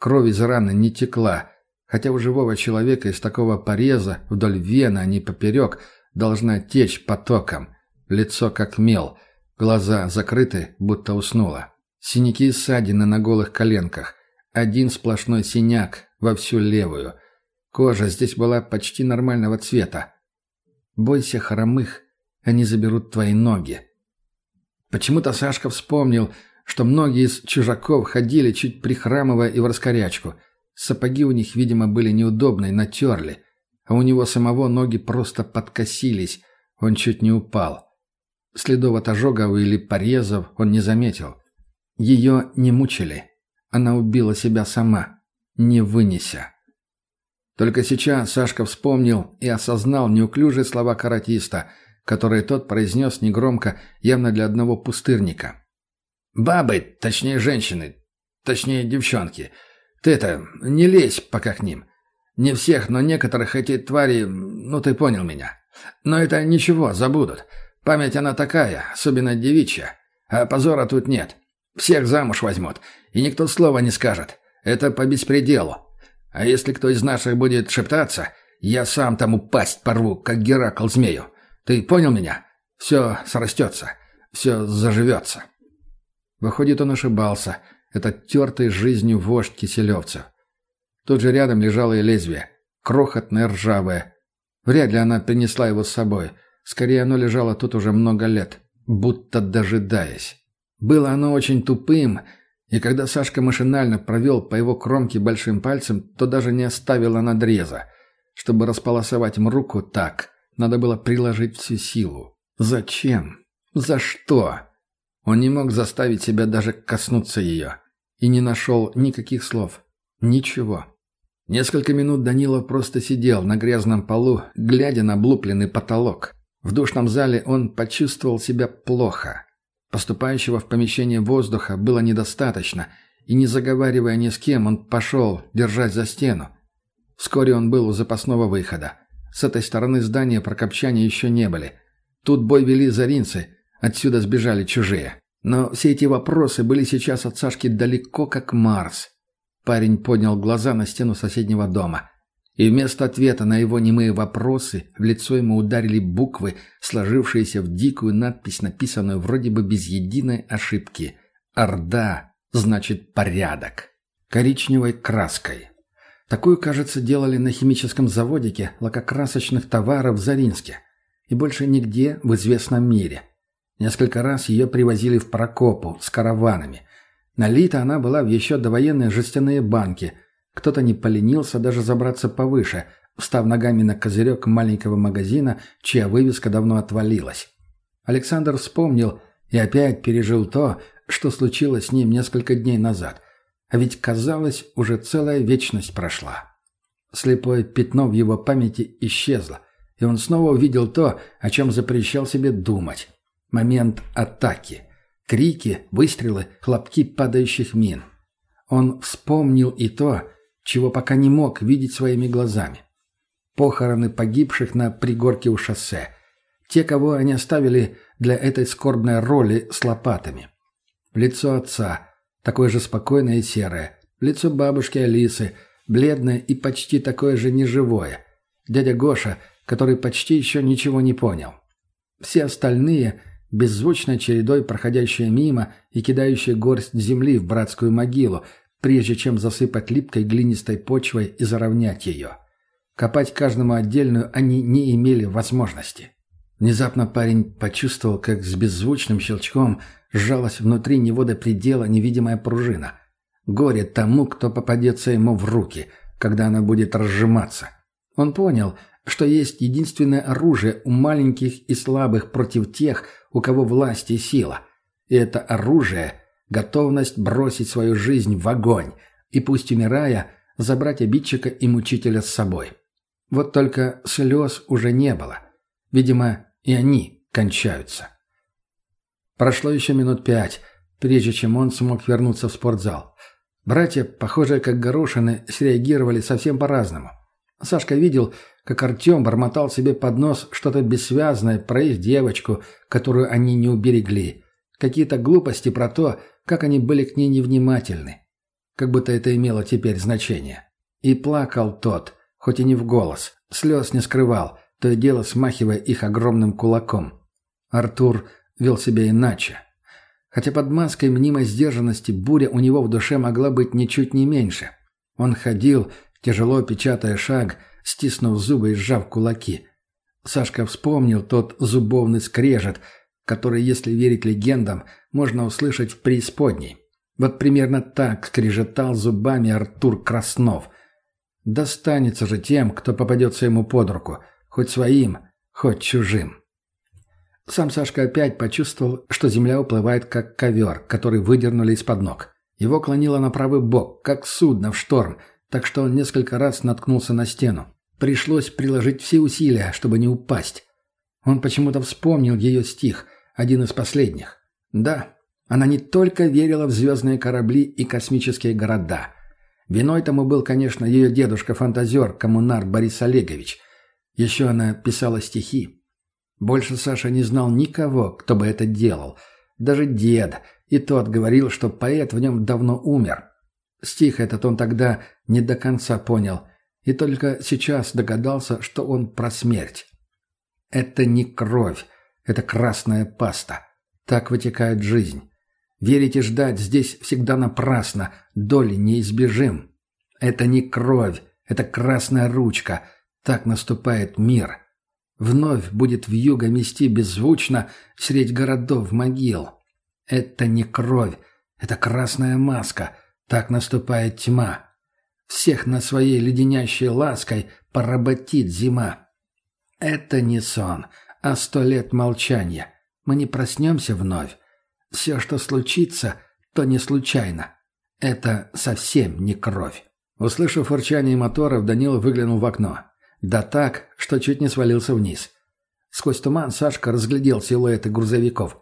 [SPEAKER 3] Кровь из раны не текла, хотя у живого человека из такого пореза вдоль вены, а не поперек,
[SPEAKER 2] должна течь потоком. Лицо как мел, глаза закрыты, будто уснула. Синяки и ссадины на голых коленках. Один сплошной синяк во всю левую. Кожа здесь была почти нормального цвета. Бойся хромых, они заберут твои ноги. Почему-то Сашка вспомнил, что многие из чужаков ходили чуть прихрамывая и в раскорячку. Сапоги у них, видимо, были неудобные, натерли. А у него самого ноги просто подкосились, он чуть не упал. Следов от ожогов или порезов он не заметил. Ее не мучили. Она убила себя сама, не вынеся. Только сейчас Сашка вспомнил и осознал неуклюжие слова каратиста, которые тот произнес негромко, явно для одного пустырника. «Бабы, точнее женщины, точнее девчонки, ты это, не лезь пока к ним. Не всех, но некоторых эти твари, ну ты понял меня. Но это ничего, забудут. Память она такая, особенно девичья. А позора тут нет. Всех замуж возьмут, и никто слова не скажет. Это по беспределу. А если кто из наших будет шептаться, я сам тому пасть порву, как Геракл змею. Ты понял меня? Все срастется, все заживется. Выходит, он ошибался, этот тертый жизнью вождь киселевцев. Тут же рядом лежало и лезвие, крохотное ржавое. Вряд ли она принесла его с собой. Скорее, оно лежало тут уже много лет, будто дожидаясь. Было оно очень тупым, и когда Сашка машинально провел по его кромке большим пальцем, то даже не оставила надреза. Чтобы располосовать им руку так, надо было приложить всю силу. Зачем? За что? Он не мог заставить себя даже коснуться ее. И не нашел никаких слов. Ничего. Несколько минут Данилов просто сидел на грязном полу, глядя на облупленный потолок. В душном зале он почувствовал себя плохо. Поступающего в помещение воздуха было недостаточно, и не заговаривая ни с кем, он пошел, держась за стену. Вскоре он был у запасного выхода. С этой стороны здания прокопчане еще не были. Тут бой вели заринцы, отсюда сбежали чужие. Но все эти вопросы были сейчас от Сашки далеко как Марс. Парень поднял глаза на стену соседнего дома. И вместо ответа на его немые вопросы в лицо ему ударили буквы, сложившиеся в дикую надпись, написанную вроде бы без единой ошибки. «Орда» значит «порядок». Коричневой краской. Такую, кажется, делали на химическом заводике лакокрасочных товаров в Заринске. И больше нигде в известном мире. Несколько раз ее привозили в Прокопу с караванами. Налита она была в еще довоенные жестяные банки – кто-то не поленился даже забраться повыше, встав ногами на козырек маленького магазина, чья вывеска давно отвалилась. Александр вспомнил и опять пережил то, что случилось с ним несколько дней назад. А ведь, казалось, уже целая вечность прошла. Слепое пятно в его памяти исчезло, и он снова увидел то, о чем запрещал себе думать. Момент атаки. Крики, выстрелы, хлопки падающих мин. Он вспомнил и то, чего пока не мог видеть своими глазами. Похороны погибших на пригорке у шоссе. Те, кого они оставили для этой скорбной роли с лопатами. Лицо отца, такое же спокойное и серое. Лицо бабушки Алисы, бледное и почти такое же неживое. Дядя Гоша, который почти еще ничего не понял. Все остальные, беззвучной чередой проходящие мимо и кидающие горсть земли в братскую могилу, прежде чем засыпать липкой глинистой почвой и заровнять ее. Копать каждому отдельную они не имели возможности. Внезапно парень почувствовал, как с беззвучным щелчком сжалась внутри него до предела невидимая пружина. Горе тому, кто попадется ему в руки, когда она будет разжиматься. Он понял, что есть единственное оружие у маленьких и слабых против тех, у кого власть и сила. И это оружие готовность бросить свою жизнь в огонь и, пусть умирая, забрать обидчика и мучителя с собой. Вот только слез уже не было. Видимо, и они кончаются. Прошло еще минут пять, прежде чем он смог вернуться в спортзал. Братья, похожие как горошины, среагировали совсем по-разному. Сашка видел, как Артем бормотал себе под нос что-то бессвязное про их девочку, которую они не уберегли. Какие-то глупости про то, как они были к ней невнимательны. Как будто это имело теперь значение. И плакал тот, хоть и не в голос, слез не скрывал, то и дело смахивая их огромным кулаком. Артур вел себя иначе. Хотя под маской мнимой сдержанности буря у него в душе могла быть ничуть не меньше. Он ходил, тяжело печатая шаг, стиснув зубы и сжав кулаки. Сашка вспомнил тот зубовный скрежет, который, если верить легендам, можно услышать в преисподней. Вот примерно так скрежетал зубами Артур Краснов. Достанется же тем, кто попадется ему под руку, хоть своим, хоть чужим. Сам Сашка опять почувствовал, что земля уплывает, как ковер, который выдернули из-под ног. Его клонило на правый бок, как судно в шторм, так что он несколько раз наткнулся на стену. Пришлось приложить все усилия, чтобы не упасть. Он почему-то вспомнил ее стих, один из последних. Да, она не только верила в звездные корабли и космические города. Виной тому был, конечно, ее дедушка-фантазер, коммунар Борис Олегович. Еще она писала стихи. Больше Саша не знал никого, кто бы это делал. Даже дед, и тот говорил, что поэт в нем давно умер. Стих этот он тогда не до конца понял, и только сейчас догадался, что он про смерть. Это не кровь, это красная паста. Так вытекает жизнь. Верить и ждать здесь всегда напрасно, доли неизбежим. Это не кровь, это красная ручка. Так наступает мир. Вновь будет вьюга мести беззвучно средь городов могил. Это не кровь, это красная маска. Так наступает тьма. Всех на своей леденящей лаской поработит зима. Это не сон, а сто лет молчания. Мы не проснемся вновь. Все, что случится, то не случайно. Это совсем не кровь. Услышав урчание моторов, Данил выглянул в окно. Да так, что чуть не свалился вниз. Сквозь туман Сашка разглядел силуэты грузовиков.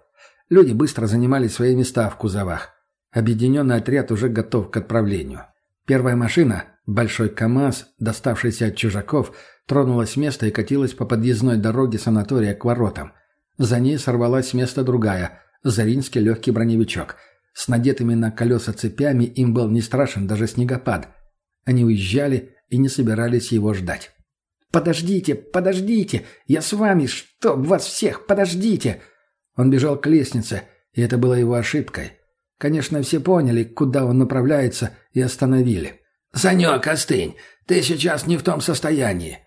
[SPEAKER 2] Люди быстро занимали свои места в кузовах. Объединенный отряд уже готов к отправлению. Первая машина, большой КАМАЗ, доставшийся от чужаков, тронулась с места и катилась по подъездной дороге санатория к воротам. За ней сорвалась с места другая, заринский легкий броневичок. С надетыми на колеса цепями им был не страшен даже снегопад. Они уезжали и не собирались его ждать. «Подождите, подождите! Я с вами! Чтоб вас всех! Подождите!» Он бежал к лестнице, и это было его ошибкой. Конечно, все поняли, куда он направляется, и остановили. «Санек, остынь! Ты сейчас не в том состоянии!»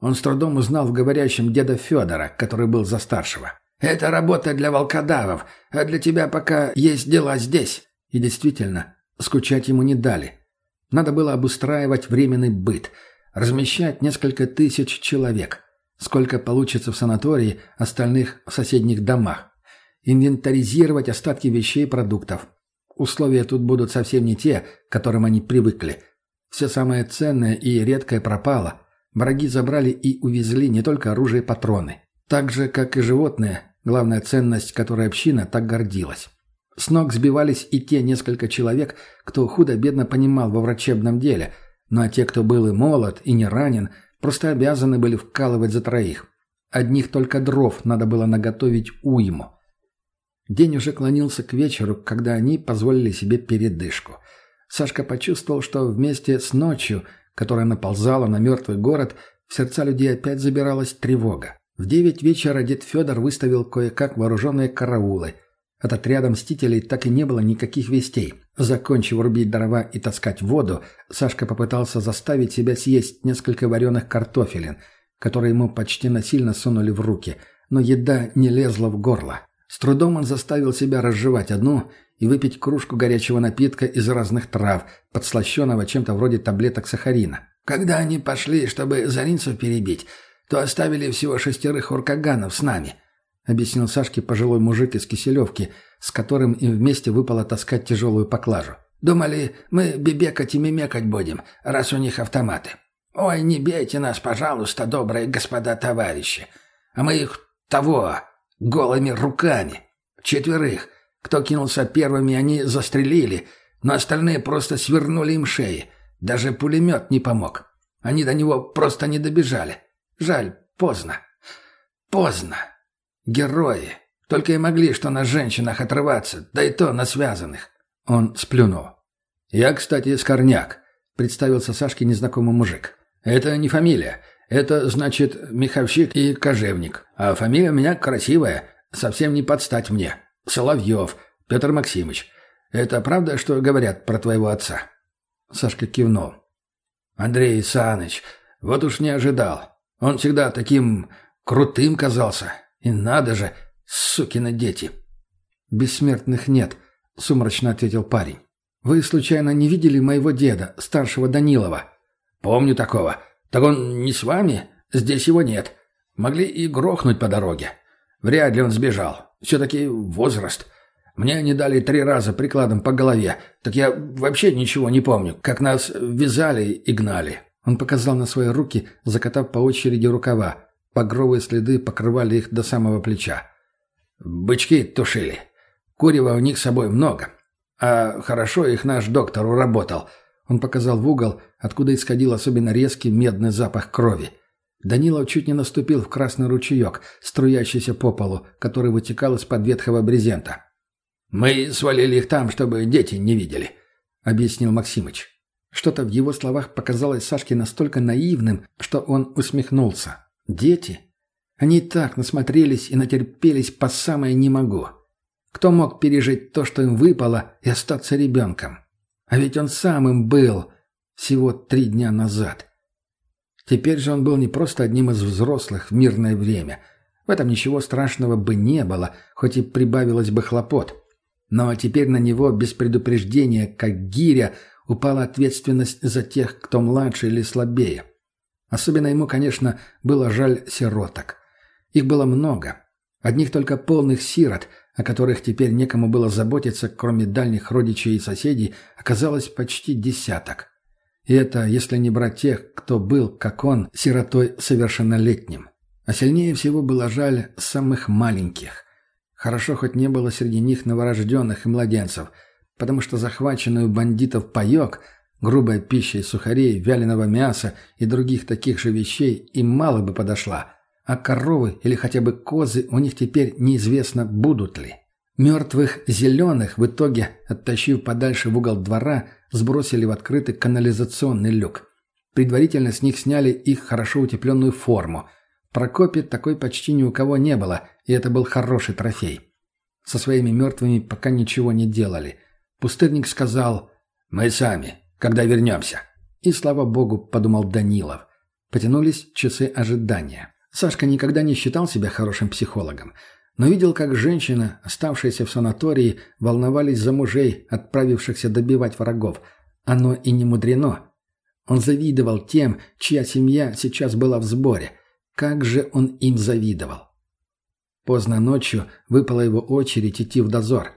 [SPEAKER 2] Он с трудом узнал в говорящем деда Федора, который был за старшего. «Это работа для волкодавов, а для тебя пока есть дела здесь». И действительно, скучать ему не дали. Надо было обустраивать временный быт – размещать несколько тысяч человек. Сколько получится в санатории, остальных в соседних домах. Инвентаризировать остатки вещей и продуктов. Условия тут будут совсем не те, к которым они привыкли. Все самое ценное и редкое пропало. Враги забрали и увезли не только оружие и патроны. Так же, как и животные, главная ценность, которой община так гордилась. С ног сбивались и те несколько человек, кто худо-бедно понимал во врачебном деле – ну а те, кто был и молод, и не ранен, просто обязаны были вкалывать за троих. Одних только дров надо было наготовить уйму. День уже клонился к вечеру, когда они позволили себе передышку. Сашка почувствовал, что вместе с ночью, которая наползала на мертвый город, в сердца людей опять забиралась тревога. В девять вечера дед Федор выставил кое-как вооруженные караулы – от отряда «Мстителей» так и не было никаких вестей. Закончив рубить дрова и таскать воду, Сашка попытался заставить себя съесть несколько вареных картофелин, которые ему почти насильно сунули в руки, но еда не лезла в горло. С трудом он заставил себя разжевать одну и выпить кружку горячего напитка из разных трав, подслащенного чем-то вроде таблеток сахарина. Когда они пошли, чтобы заринцев перебить, то оставили всего шестерых уркаганов с нами –— объяснил Сашке пожилой мужик из Киселевки, с которым им вместе выпало таскать тяжелую поклажу. «Думали, мы бибекать и мемекать будем, раз у них автоматы. Ой, не бейте нас, пожалуйста, добрые господа товарищи. А мы их того, голыми руками. Четверых. Кто кинулся первыми, они застрелили, но остальные просто свернули им шеи. Даже пулемет не помог. Они до него просто не добежали. Жаль, поздно. Поздно. Герои. Только и могли что на женщинах отрываться, да и то на связанных. Он сплюнул. «Я, кстати, Скорняк», — представился Сашке незнакомый мужик. «Это не фамилия.
[SPEAKER 3] Это значит Миховщик и Кожевник. А фамилия у меня красивая, совсем не подстать мне. Соловьев, Петр Максимович. Это правда, что говорят про твоего отца?» Сашка кивнул. «Андрей Саныч, вот уж не ожидал. Он всегда таким крутым казался. И надо же, сукины дети!»
[SPEAKER 2] «Бессмертных нет», — сумрачно ответил парень. «Вы, случайно, не видели моего деда, старшего Данилова?»
[SPEAKER 3] «Помню такого. Так он не с вами? Здесь его нет. Могли и грохнуть по дороге. Вряд ли он сбежал. Все-таки возраст. Мне не дали три раза прикладом по голове. Так я вообще ничего не помню, как нас вязали и гнали».
[SPEAKER 2] Он показал на свои руки, закатав по очереди рукава. Багровые следы покрывали их до самого плеча.
[SPEAKER 3] «Бычки тушили. Курева у них с собой много. А хорошо их наш доктор уработал».
[SPEAKER 2] Он показал в угол, откуда исходил особенно резкий медный запах крови. Данилов чуть не наступил в красный ручеек, струящийся по полу, который вытекал из-под ветхого брезента.
[SPEAKER 3] «Мы свалили их там, чтобы дети не видели», — объяснил Максимыч.
[SPEAKER 2] Что-то в его словах показалось Сашке настолько наивным, что он усмехнулся. «Дети? Они так насмотрелись и натерпелись по самое «не могу». Кто мог пережить то, что им выпало, и остаться ребенком? А ведь он сам им был всего три дня назад. Теперь же он был не просто одним из взрослых в мирное время. В этом ничего страшного бы не было, хоть и прибавилось бы хлопот. Но теперь на него без предупреждения, как гиря, упала ответственность за тех, кто младше или слабее. Особенно ему, конечно, было жаль сироток. Их было много. Одних только полных сирот, о которых теперь некому было заботиться, кроме дальних родичей и соседей, оказалось почти десяток. И это, если не брать тех, кто был, как он, сиротой совершеннолетним. А сильнее всего было жаль самых маленьких. Хорошо хоть не было среди них новорожденных и младенцев, потому что захваченный у бандитов паек, грубая пища из сухарей, вяленого мяса и других таких же вещей им мало бы подошла – а коровы или хотя бы козы у них теперь неизвестно будут ли. Мертвых зеленых в итоге, оттащив подальше в угол двора, сбросили в открытый канализационный люк. Предварительно с них сняли их хорошо утепленную форму. В Прокопе такой почти ни у кого не было, и это был хороший трофей. Со своими мертвыми пока ничего не делали. Пустырник сказал «Мы сами, когда вернемся». И, слава богу, подумал Данилов. Потянулись часы ожидания. Сашка никогда не считал себя хорошим психологом, но видел, как женщины, оставшиеся в санатории, волновались за мужей, отправившихся добивать врагов. Оно и не мудрено. Он завидовал тем, чья семья сейчас была в сборе. Как же он им завидовал. Поздно ночью выпала его очередь идти в дозор.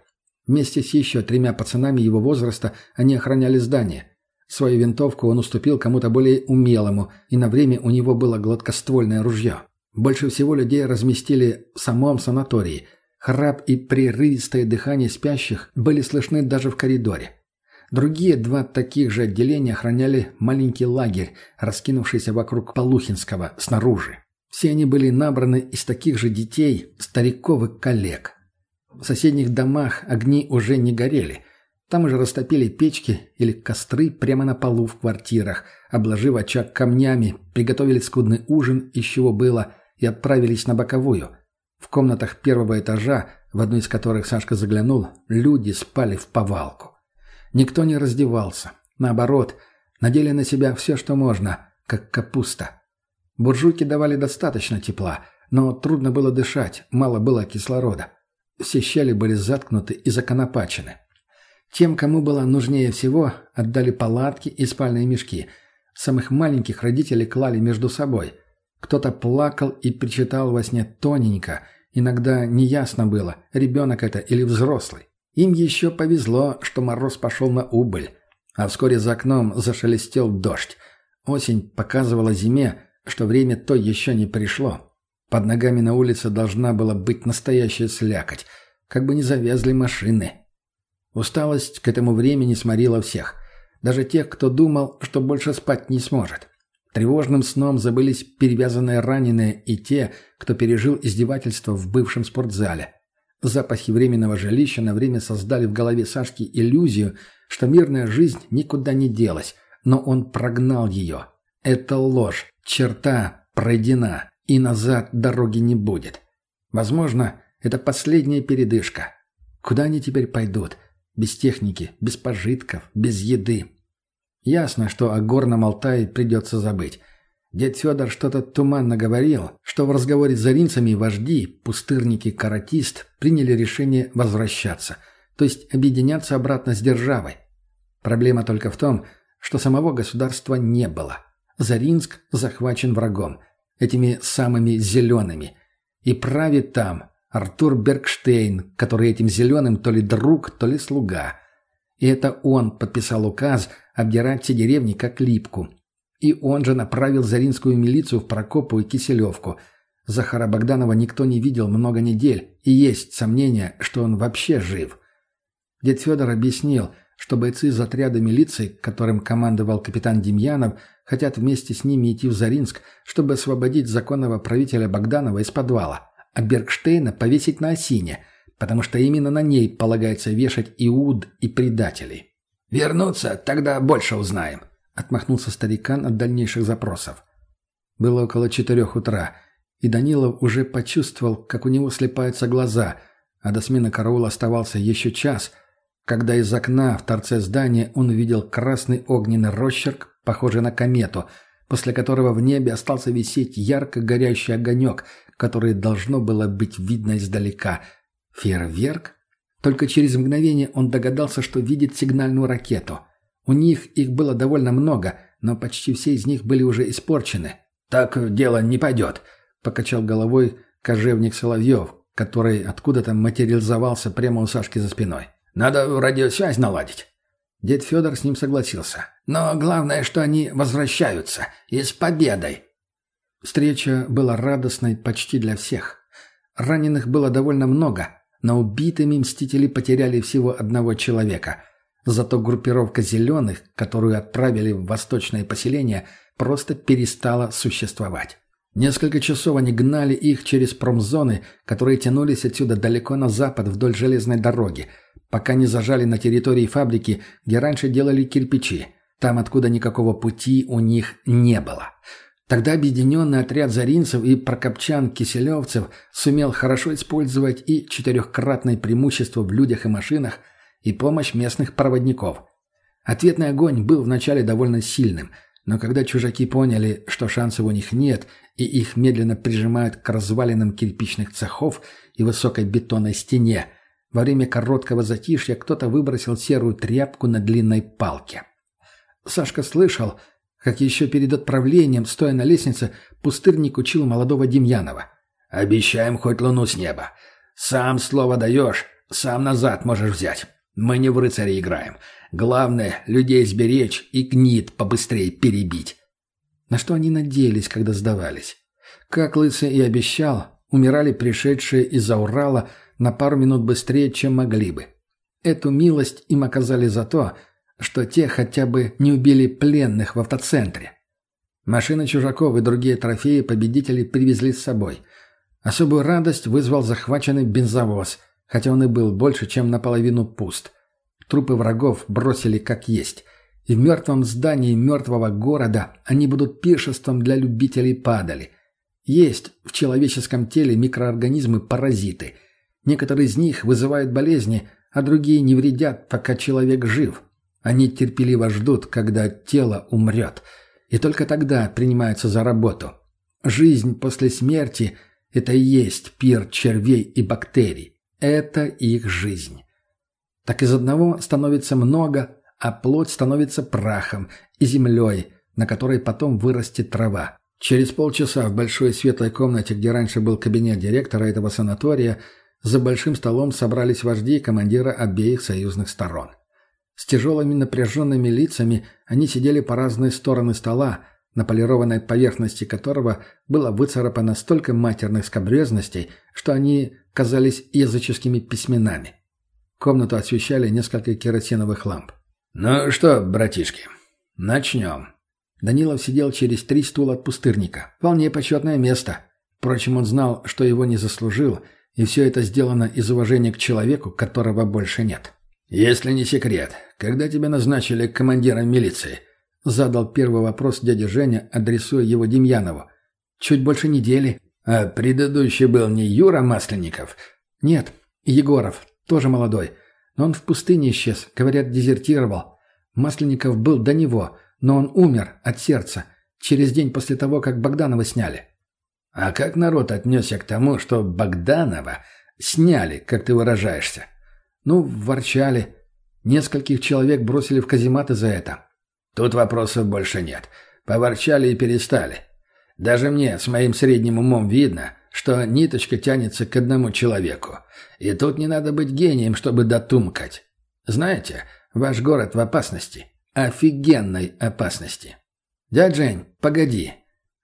[SPEAKER 2] Вместе с еще тремя пацанами его возраста они охраняли здание. Свою винтовку он уступил кому-то более умелому, и на время у него было гладкоствольное ружье. Больше всего людей разместили в самом санатории. Храп и прерывистое дыхание спящих были слышны даже в коридоре. Другие два таких же отделения охраняли маленький лагерь, раскинувшийся вокруг Полухинского, снаружи. Все они были набраны из таких же детей, стариков и коллег. В соседних домах огни уже не горели. Там уже растопили печки или костры прямо на полу в квартирах, обложив очаг камнями, приготовили скудный ужин, из чего было, и отправились на боковую. В комнатах первого этажа, в одну из которых Сашка заглянул, люди спали в повалку. Никто не раздевался. Наоборот, надели на себя все, что можно, как капуста. Буржуйки давали достаточно тепла, но трудно было дышать, мало было кислорода. Все щели были заткнуты и законопачены. Тем, кому было нужнее всего, отдали палатки и спальные мешки. Самых маленьких родители клали между собой – кто-то плакал и причитал во сне тоненько. Иногда неясно было, ребенок это или взрослый. Им еще повезло, что мороз пошел на убыль. А вскоре за окном зашелестел дождь. Осень показывала зиме, что время то еще не пришло. Под ногами на улице должна была быть настоящая слякоть, как бы не завязли машины. Усталость к этому времени сморила всех. Даже тех, кто думал, что больше спать не сможет. Тревожным сном забылись перевязанные раненые и те, кто пережил издевательство в бывшем спортзале. Запахи временного жилища на время создали в голове Сашки иллюзию, что мирная жизнь никуда не делась, но он прогнал ее. Это ложь, Черта пройдена, и назад дороги не будет. Возможно, это последняя передышка. Куда они теперь пойдут? Без техники, без пожитков, без еды. Ясно, что о горном Алтае придется забыть. Дед Федор что-то туманно говорил, что в разговоре с заринцами вожди, пустырники, каратист приняли решение возвращаться, то есть объединяться обратно с державой. Проблема только в том, что самого государства не было. Заринск захвачен врагом, этими самыми зелеными. И правит там Артур Бергштейн, который этим зеленым то ли друг, то ли слуга. И это он подписал указ обдирать все деревни как липку. И он же направил Заринскую милицию в Прокопу и Киселевку. Захара Богданова никто не видел много недель, и есть сомнение, что он вообще жив. Дед Федор объяснил, что бойцы из отряда милиции, которым командовал капитан Демьянов, хотят вместе с ними идти в Заринск, чтобы освободить законного правителя Богданова из подвала, а Бергштейна повесить на осине, потому что именно на ней полагается вешать иуд и предателей.
[SPEAKER 3] «Вернуться, тогда больше узнаем», — отмахнулся старикан от дальнейших запросов.
[SPEAKER 2] Было около четырех утра, и Данилов уже почувствовал, как у него слепаются глаза, а до смены караула оставался еще час — когда из окна в торце здания он увидел красный огненный росчерк, похожий на комету, после которого в небе остался висеть ярко горящий огонек, который должно было быть видно издалека. Фейерверк? Только через мгновение он догадался, что видит сигнальную ракету. У них их было довольно много, но почти все из них были уже испорчены.
[SPEAKER 3] «Так дело не пойдет», — покачал головой кожевник Соловьев, который откуда-то материализовался прямо у Сашки за спиной. Надо радиосвязь наладить».
[SPEAKER 2] Дед Федор с ним согласился.
[SPEAKER 3] «Но главное, что они возвращаются. И с победой».
[SPEAKER 2] Встреча была радостной почти для всех. Раненых было довольно много, но убитыми мстители потеряли всего одного человека. Зато группировка «зеленых», которую отправили в восточное поселение, просто перестала существовать. Несколько часов они гнали их через промзоны, которые тянулись отсюда далеко на запад вдоль железной дороги – пока не зажали на территории фабрики, где раньше делали кирпичи, там, откуда никакого пути у них не было. Тогда объединенный отряд заринцев и прокопчан-киселевцев сумел хорошо использовать и четырехкратное преимущество в людях и машинах, и помощь местных проводников. Ответный огонь был вначале довольно сильным, но когда чужаки поняли, что шансов у них нет, и их медленно прижимают к развалинам кирпичных цехов и высокой бетонной стене – во время короткого затишья кто-то выбросил серую тряпку на длинной палке. Сашка слышал, как еще перед отправлением, стоя на лестнице, пустырник учил молодого Демьянова.
[SPEAKER 3] «Обещаем хоть луну с неба. Сам слово даешь, сам назад можешь взять. Мы не в рыцаре играем. Главное — людей сберечь и гнит побыстрее перебить».
[SPEAKER 2] На что они надеялись, когда сдавались? Как Лысый и обещал, умирали пришедшие из-за Урала на пару минут быстрее, чем могли бы. Эту милость им оказали за то, что те хотя бы не убили пленных в автоцентре. Машины чужаков и другие трофеи победители привезли с собой. Особую радость вызвал захваченный бензовоз, хотя он и был больше, чем наполовину пуст. Трупы врагов бросили как есть. И в мертвом здании мертвого города они будут пиршеством для любителей падали. Есть в человеческом теле микроорганизмы-паразиты – Некоторые из них вызывают болезни, а другие не вредят, пока человек жив. Они терпеливо ждут, когда тело умрет, и только тогда принимаются за работу. Жизнь после смерти – это и есть пир червей и бактерий. Это их жизнь. Так из одного становится много, а плоть становится прахом и землей, на которой потом вырастет трава. Через полчаса в большой светлой комнате, где раньше был кабинет директора этого санатория, за большим столом собрались вожди и командиры обеих союзных сторон. С тяжелыми напряженными лицами они сидели по разные стороны стола, на полированной поверхности которого было выцарапано столько матерных скобрезностей, что они казались языческими письменами. Комнату освещали несколько керосиновых ламп.
[SPEAKER 3] «Ну что, братишки, начнем».
[SPEAKER 2] Данилов сидел через три стула от пустырника. Вполне почетное место. Впрочем, он знал, что его не заслужил – и все это сделано из уважения к человеку, которого больше нет.
[SPEAKER 3] «Если не секрет, когда тебя назначили командиром милиции?»
[SPEAKER 2] — задал первый вопрос дядя Женя, адресуя его Демьянову. «Чуть больше недели».
[SPEAKER 3] «А предыдущий был не Юра Масленников?»
[SPEAKER 2] «Нет, Егоров, тоже молодой. Но он в пустыне исчез, говорят, дезертировал. Масленников был до него, но он умер от сердца, через день после того, как Богданова сняли».
[SPEAKER 3] «А как народ отнесся к тому, что Богданова сняли, как ты выражаешься?»
[SPEAKER 2] «Ну, ворчали. Нескольких человек бросили в казематы за это».
[SPEAKER 3] «Тут вопросов больше нет. Поворчали и перестали. Даже мне с моим средним умом видно, что ниточка тянется к одному человеку. И тут не надо быть гением, чтобы дотумкать. Знаете, ваш город в опасности. Офигенной опасности.
[SPEAKER 2] Дядь Жень, погоди.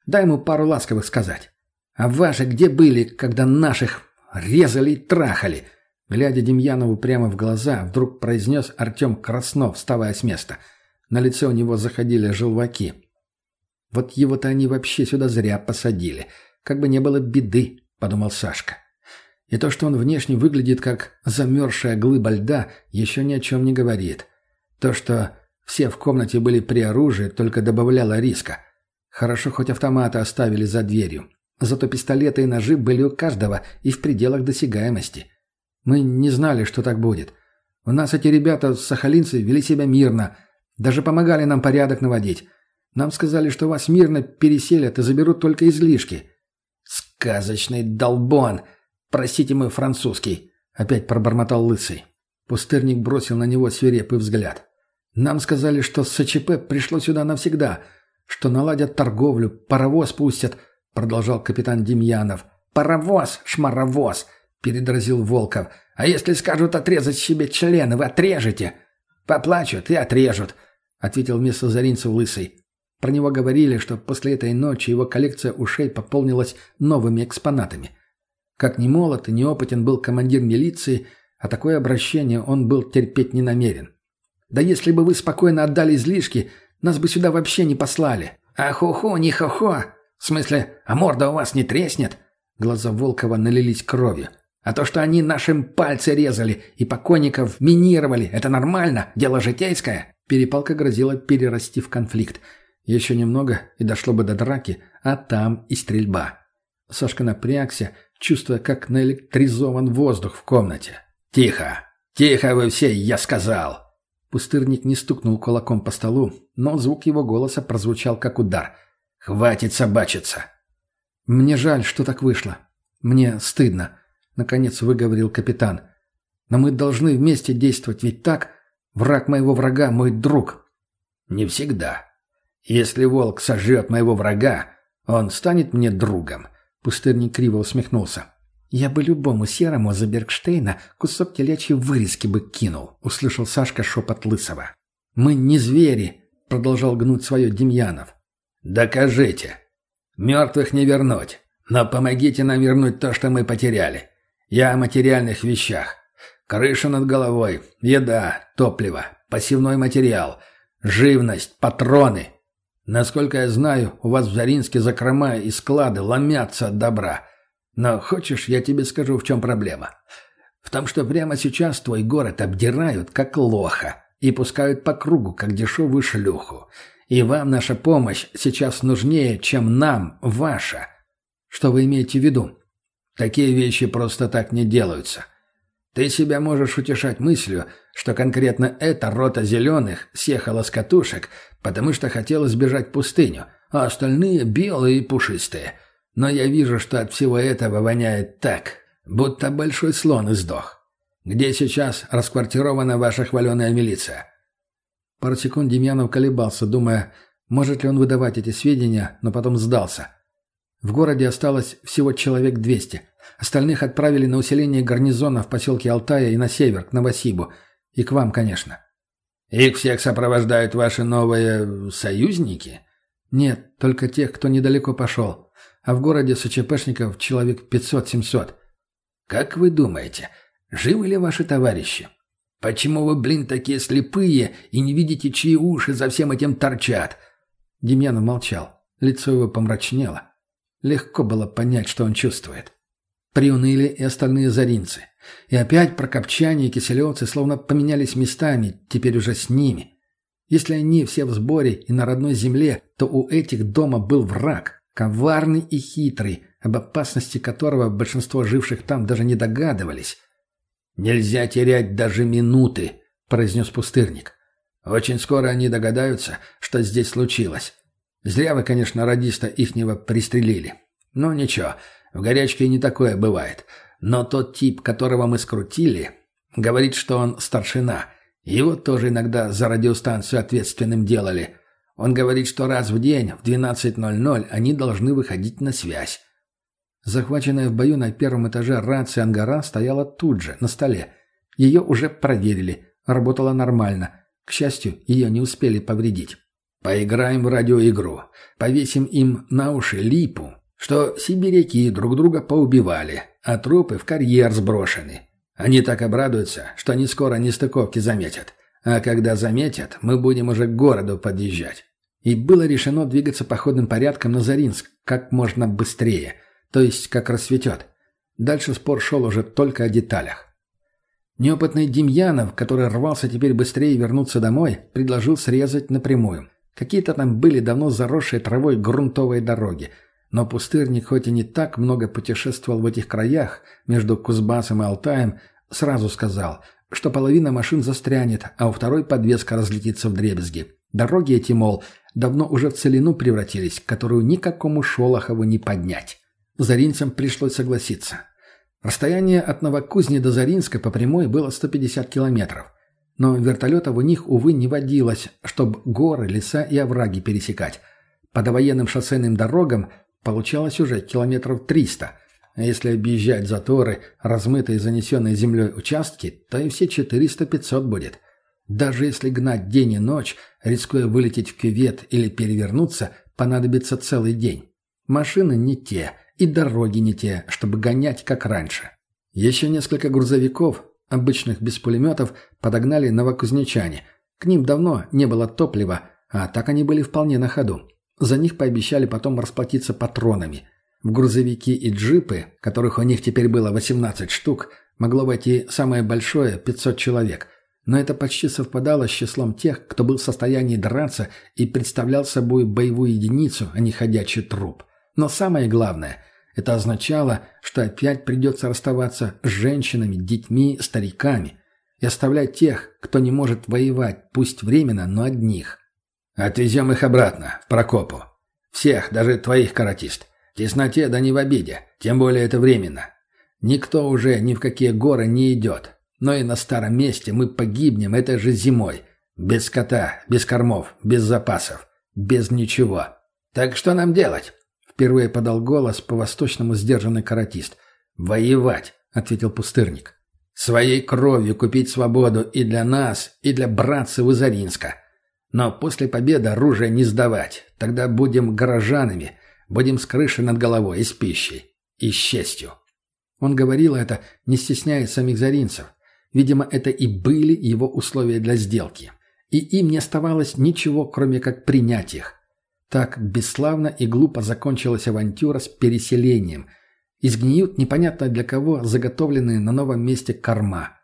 [SPEAKER 2] Дай ему пару ласковых сказать. А ваши где были, когда наших резали и трахали?» Глядя Демьянову прямо в глаза, вдруг произнес Артем Краснов, вставая с места. На лице у него заходили желваки. «Вот его-то они вообще сюда зря посадили. Как бы не было беды», — подумал Сашка. И то, что он внешне выглядит как замерзшая глыба льда, еще ни о чем не говорит. То, что все в комнате были при оружии, только добавляло риска. Хорошо, хоть автоматы оставили за дверью. Зато пистолеты и ножи были у каждого и в пределах досягаемости. Мы не знали, что так будет. У нас эти ребята, сахалинцы, вели себя мирно. Даже помогали нам порядок наводить. Нам сказали, что вас мирно переселят и заберут только излишки.
[SPEAKER 4] «Сказочный долбон! Простите мой французский!» — опять пробормотал Лысый.
[SPEAKER 2] Пустырник бросил на него свирепый взгляд. «Нам сказали, что СЧП пришло сюда навсегда, что наладят торговлю, паровоз пустят, продолжал капитан Демьянов.
[SPEAKER 4] «Паровоз, шмаровоз!» — передразил Волков. «А если скажут отрезать себе члены, вы отрежете?» «Поплачут и отрежут», — ответил вместо Заринцев Лысый.
[SPEAKER 2] Про него говорили, что после этой ночи его коллекция ушей пополнилась новыми экспонатами. Как ни молод и неопытен был командир милиции, а такое обращение он был терпеть не намерен. «Да если бы вы спокойно отдали излишки, нас бы сюда вообще не послали».
[SPEAKER 4] «А хо-хо, не хо-хо!» «В смысле, а морда у вас не треснет?» Глаза Волкова налились кровью. «А то, что они нашим пальцы резали и покойников минировали, это нормально? Дело житейское?»
[SPEAKER 2] Перепалка грозила перерасти в конфликт. Еще немного, и дошло бы до драки, а там и стрельба. Сашка напрягся, чувствуя, как наэлектризован воздух в комнате.
[SPEAKER 3] «Тихо! Тихо вы все, я сказал!»
[SPEAKER 2] Пустырник не стукнул кулаком по столу, но звук его голоса прозвучал как удар –
[SPEAKER 3] «Хватит собачиться!»
[SPEAKER 2] «Мне жаль, что так вышло. Мне стыдно», — наконец выговорил капитан. «Но мы должны вместе действовать, ведь так? Враг моего врага — мой друг».
[SPEAKER 3] «Не всегда. Если волк сожрет моего врага, он станет мне другом», — пустырник криво усмехнулся.
[SPEAKER 4] «Я бы любому серому за Бергштейна кусок телячьей вырезки бы кинул», — услышал Сашка шепот Лысого.
[SPEAKER 2] «Мы не звери», — продолжал гнуть свое Демьянов.
[SPEAKER 3] «Докажите. Мертвых не вернуть, но помогите нам вернуть то, что мы потеряли. Я о материальных вещах. Крыша над головой, еда, топливо, посевной материал, живность, патроны. Насколько я знаю, у вас в Заринске закрома и склады ломятся от добра. Но хочешь, я тебе скажу, в чем проблема? В том, что прямо сейчас твой город обдирают, как лоха, и пускают по кругу, как дешевую шлюху. И вам наша помощь сейчас нужнее, чем нам ваша. Что вы имеете в виду? Такие вещи просто так не делаются. Ты себя можешь утешать мыслью, что конкретно эта рота зеленых съехала с катушек, потому что хотела сбежать в пустыню, а остальные белые и пушистые. Но я вижу, что от всего этого воняет так, будто большой слон издох. Где сейчас расквартирована ваша хваленая милиция?
[SPEAKER 2] Пару секунд Демьянов колебался, думая, может ли он выдавать эти сведения, но потом сдался. В городе осталось всего человек 200. Остальных отправили на усиление гарнизона в поселке Алтая и на север, к Новосибу. И к вам, конечно.
[SPEAKER 3] «Их всех сопровождают ваши новые союзники?»
[SPEAKER 2] «Нет, только тех, кто недалеко пошел. А в городе СЧПшников человек 500-700».
[SPEAKER 3] «Как вы думаете, живы ли ваши товарищи?» Почему вы, блин, такие слепые и не видите, чьи уши за всем этим торчат?»
[SPEAKER 2] Демьянов молчал. Лицо его помрачнело. Легко было понять, что он чувствует. Приуныли и остальные заринцы. И опять прокопчане и киселевцы словно поменялись местами, теперь уже с ними.
[SPEAKER 4] Если они все в сборе и на родной земле, то у этих дома был враг, коварный и хитрый, об опасности которого большинство живших там даже не догадывались.
[SPEAKER 3] «Нельзя терять даже минуты», — произнес пустырник. «Очень скоро они догадаются, что здесь случилось. Зря вы, конечно, радиста ихнего пристрелили. Ну ничего, в горячке не такое бывает. Но тот тип, которого мы скрутили, говорит, что он старшина. Его тоже иногда за радиостанцию ответственным делали. Он говорит, что раз в день в 12.00 они должны выходить на связь. Захваченная в бою на первом этаже рация ангара стояла тут же, на столе. Ее уже проверили. Работала нормально. К счастью, ее не успели повредить. Поиграем в радиоигру. Повесим им на уши липу, что сибиряки друг друга поубивали, а трупы в карьер сброшены. Они так обрадуются, что они скоро нестыковки заметят. А когда заметят, мы будем уже к городу подъезжать. И было решено двигаться походным порядком на Заринск как можно быстрее, то есть как рассветет. Дальше спор шел уже только о деталях. Неопытный Демьянов, который рвался теперь быстрее вернуться домой, предложил срезать напрямую. Какие-то там были давно заросшие травой грунтовые дороги – но пустырник, хоть и не так много путешествовал в этих краях, между Кузбассом и Алтаем, сразу сказал, что половина машин застрянет, а у второй подвеска разлетится в дребезги. Дороги эти, мол, давно уже в целину превратились, которую никакому Шолохову не поднять. Заринцам пришлось согласиться. Расстояние от Новокузни до Заринска по прямой было 150 километров. Но вертолетов у них, увы, не водилось, чтобы горы, леса и овраги пересекать. По довоенным шоссейным дорогам Получалось уже километров триста. А если объезжать заторы, размытые занесенные землей участки, то и все 400-500 будет. Даже если гнать день и ночь, рискуя вылететь в кювет или перевернуться, понадобится целый день. Машины не те, и дороги не те, чтобы гонять как раньше. Еще несколько грузовиков, обычных без пулеметов, подогнали новокузнечане. К ним давно не было топлива, а так они были вполне на ходу. За них пообещали потом расплатиться патронами. В грузовики и джипы, которых у них теперь было 18 штук, могло войти самое большое – 500 человек. Но это почти совпадало с числом тех, кто был в состоянии драться и представлял собой боевую единицу, а не ходячий труп. Но самое главное – это означало, что опять придется расставаться с женщинами, детьми, стариками и оставлять тех, кто не может воевать, пусть временно, но одних – Отвезем их обратно, в Прокопу. Всех, даже твоих каратист. В тесноте да не в обиде, тем более это временно. Никто уже ни в какие горы не идет. Но и на старом месте мы погибнем этой же зимой. Без скота, без кормов, без запасов, без ничего. Так что нам делать? Впервые подал голос по-восточному сдержанный каратист. «Воевать», — ответил пустырник. «Своей кровью купить свободу и для нас, и для братцев из Аринска. Но после победы оружие не сдавать. Тогда будем горожанами, будем с крыши над головой и с пищей. И с честью. Он говорил это, не стесняясь самих заринцев. Видимо, это и были его условия для сделки. И им не оставалось ничего, кроме как принять их. Так бесславно и глупо закончилась авантюра с переселением. Изгниют непонятно для кого заготовленные на новом месте корма.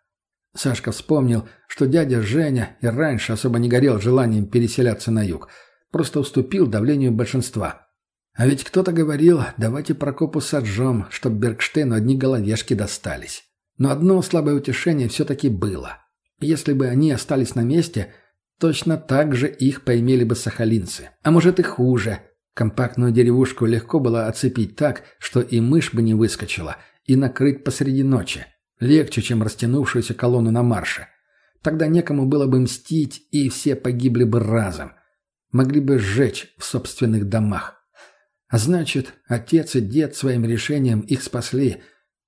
[SPEAKER 3] Сашка вспомнил, что дядя Женя и раньше особо не горел желанием переселяться на юг, просто уступил давлению большинства. А ведь кто-то говорил, давайте Прокопу сожжем, чтоб Бергштейну одни головешки достались. Но одно слабое утешение все-таки было. Если бы они остались на месте, точно так же их поимели бы сахалинцы. А может и хуже. Компактную деревушку легко было оцепить так, что и мышь бы не выскочила, и накрыть посреди ночи. Легче, чем растянувшуюся колонну на марше. Тогда некому было бы мстить, и все погибли бы разом. Могли бы сжечь в собственных домах. А значит, отец и дед своим решением их спасли,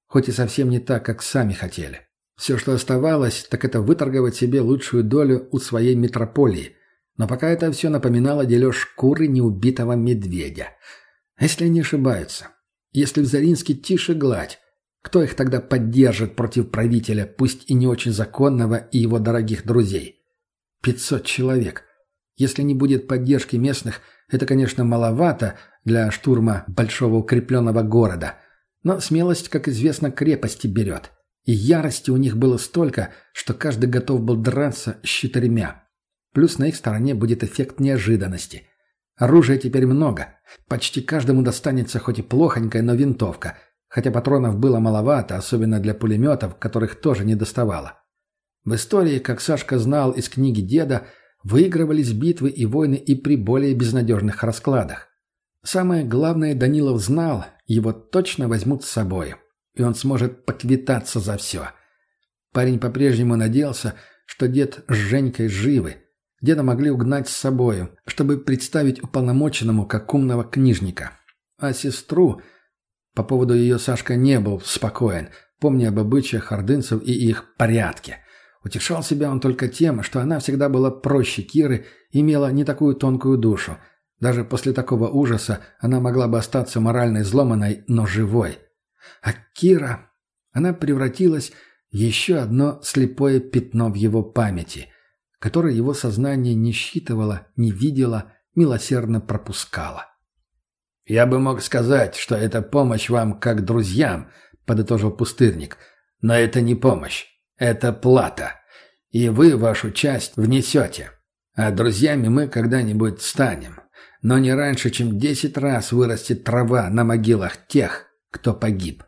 [SPEAKER 3] хоть и совсем не так, как сами хотели. Все, что оставалось, так это выторговать себе лучшую долю у своей метрополии. Но пока это все напоминало дележ шкуры неубитого медведя. Если не ошибаются? Если в Заринске тише гладь, кто их тогда поддержит против правителя, пусть и не очень законного, и его дорогих друзей? Пятьсот человек. Если не будет поддержки местных, это, конечно, маловато для штурма большого укрепленного города. Но смелость, как известно, крепости берет. И ярости у них было столько, что каждый готов был драться с четырьмя.
[SPEAKER 4] Плюс на их стороне будет эффект неожиданности. Оружия теперь много. Почти каждому достанется хоть и плохонькая, но винтовка. Хотя патронов было маловато, особенно для пулеметов, которых тоже не доставало. В истории, как Сашка знал из книги деда, выигрывались битвы и войны и при более безнадежных раскладах. Самое главное Данилов знал, его точно возьмут с собой, и он сможет поквитаться за все. Парень по-прежнему надеялся, что дед с Женькой живы, Деда могли угнать с собою, чтобы представить уполномоченному как умного книжника. А сестру... По поводу ее Сашка не был спокоен, помня об обычаях ордынцев и их порядке. Утешал себя он только тем, что она всегда была проще Киры, имела не такую тонкую душу. Даже после такого ужаса она могла бы остаться морально изломанной, но живой. А Кира... Она превратилась в еще одно слепое пятно в его памяти которое его сознание не считывало, не видело, милосердно пропускало.
[SPEAKER 3] «Я бы мог сказать, что это помощь вам как друзьям», — подытожил пустырник. «Но это не помощь. Это плата. И вы вашу часть внесете. А друзьями мы когда-нибудь станем. Но не раньше, чем десять раз вырастет трава на могилах тех, кто погиб».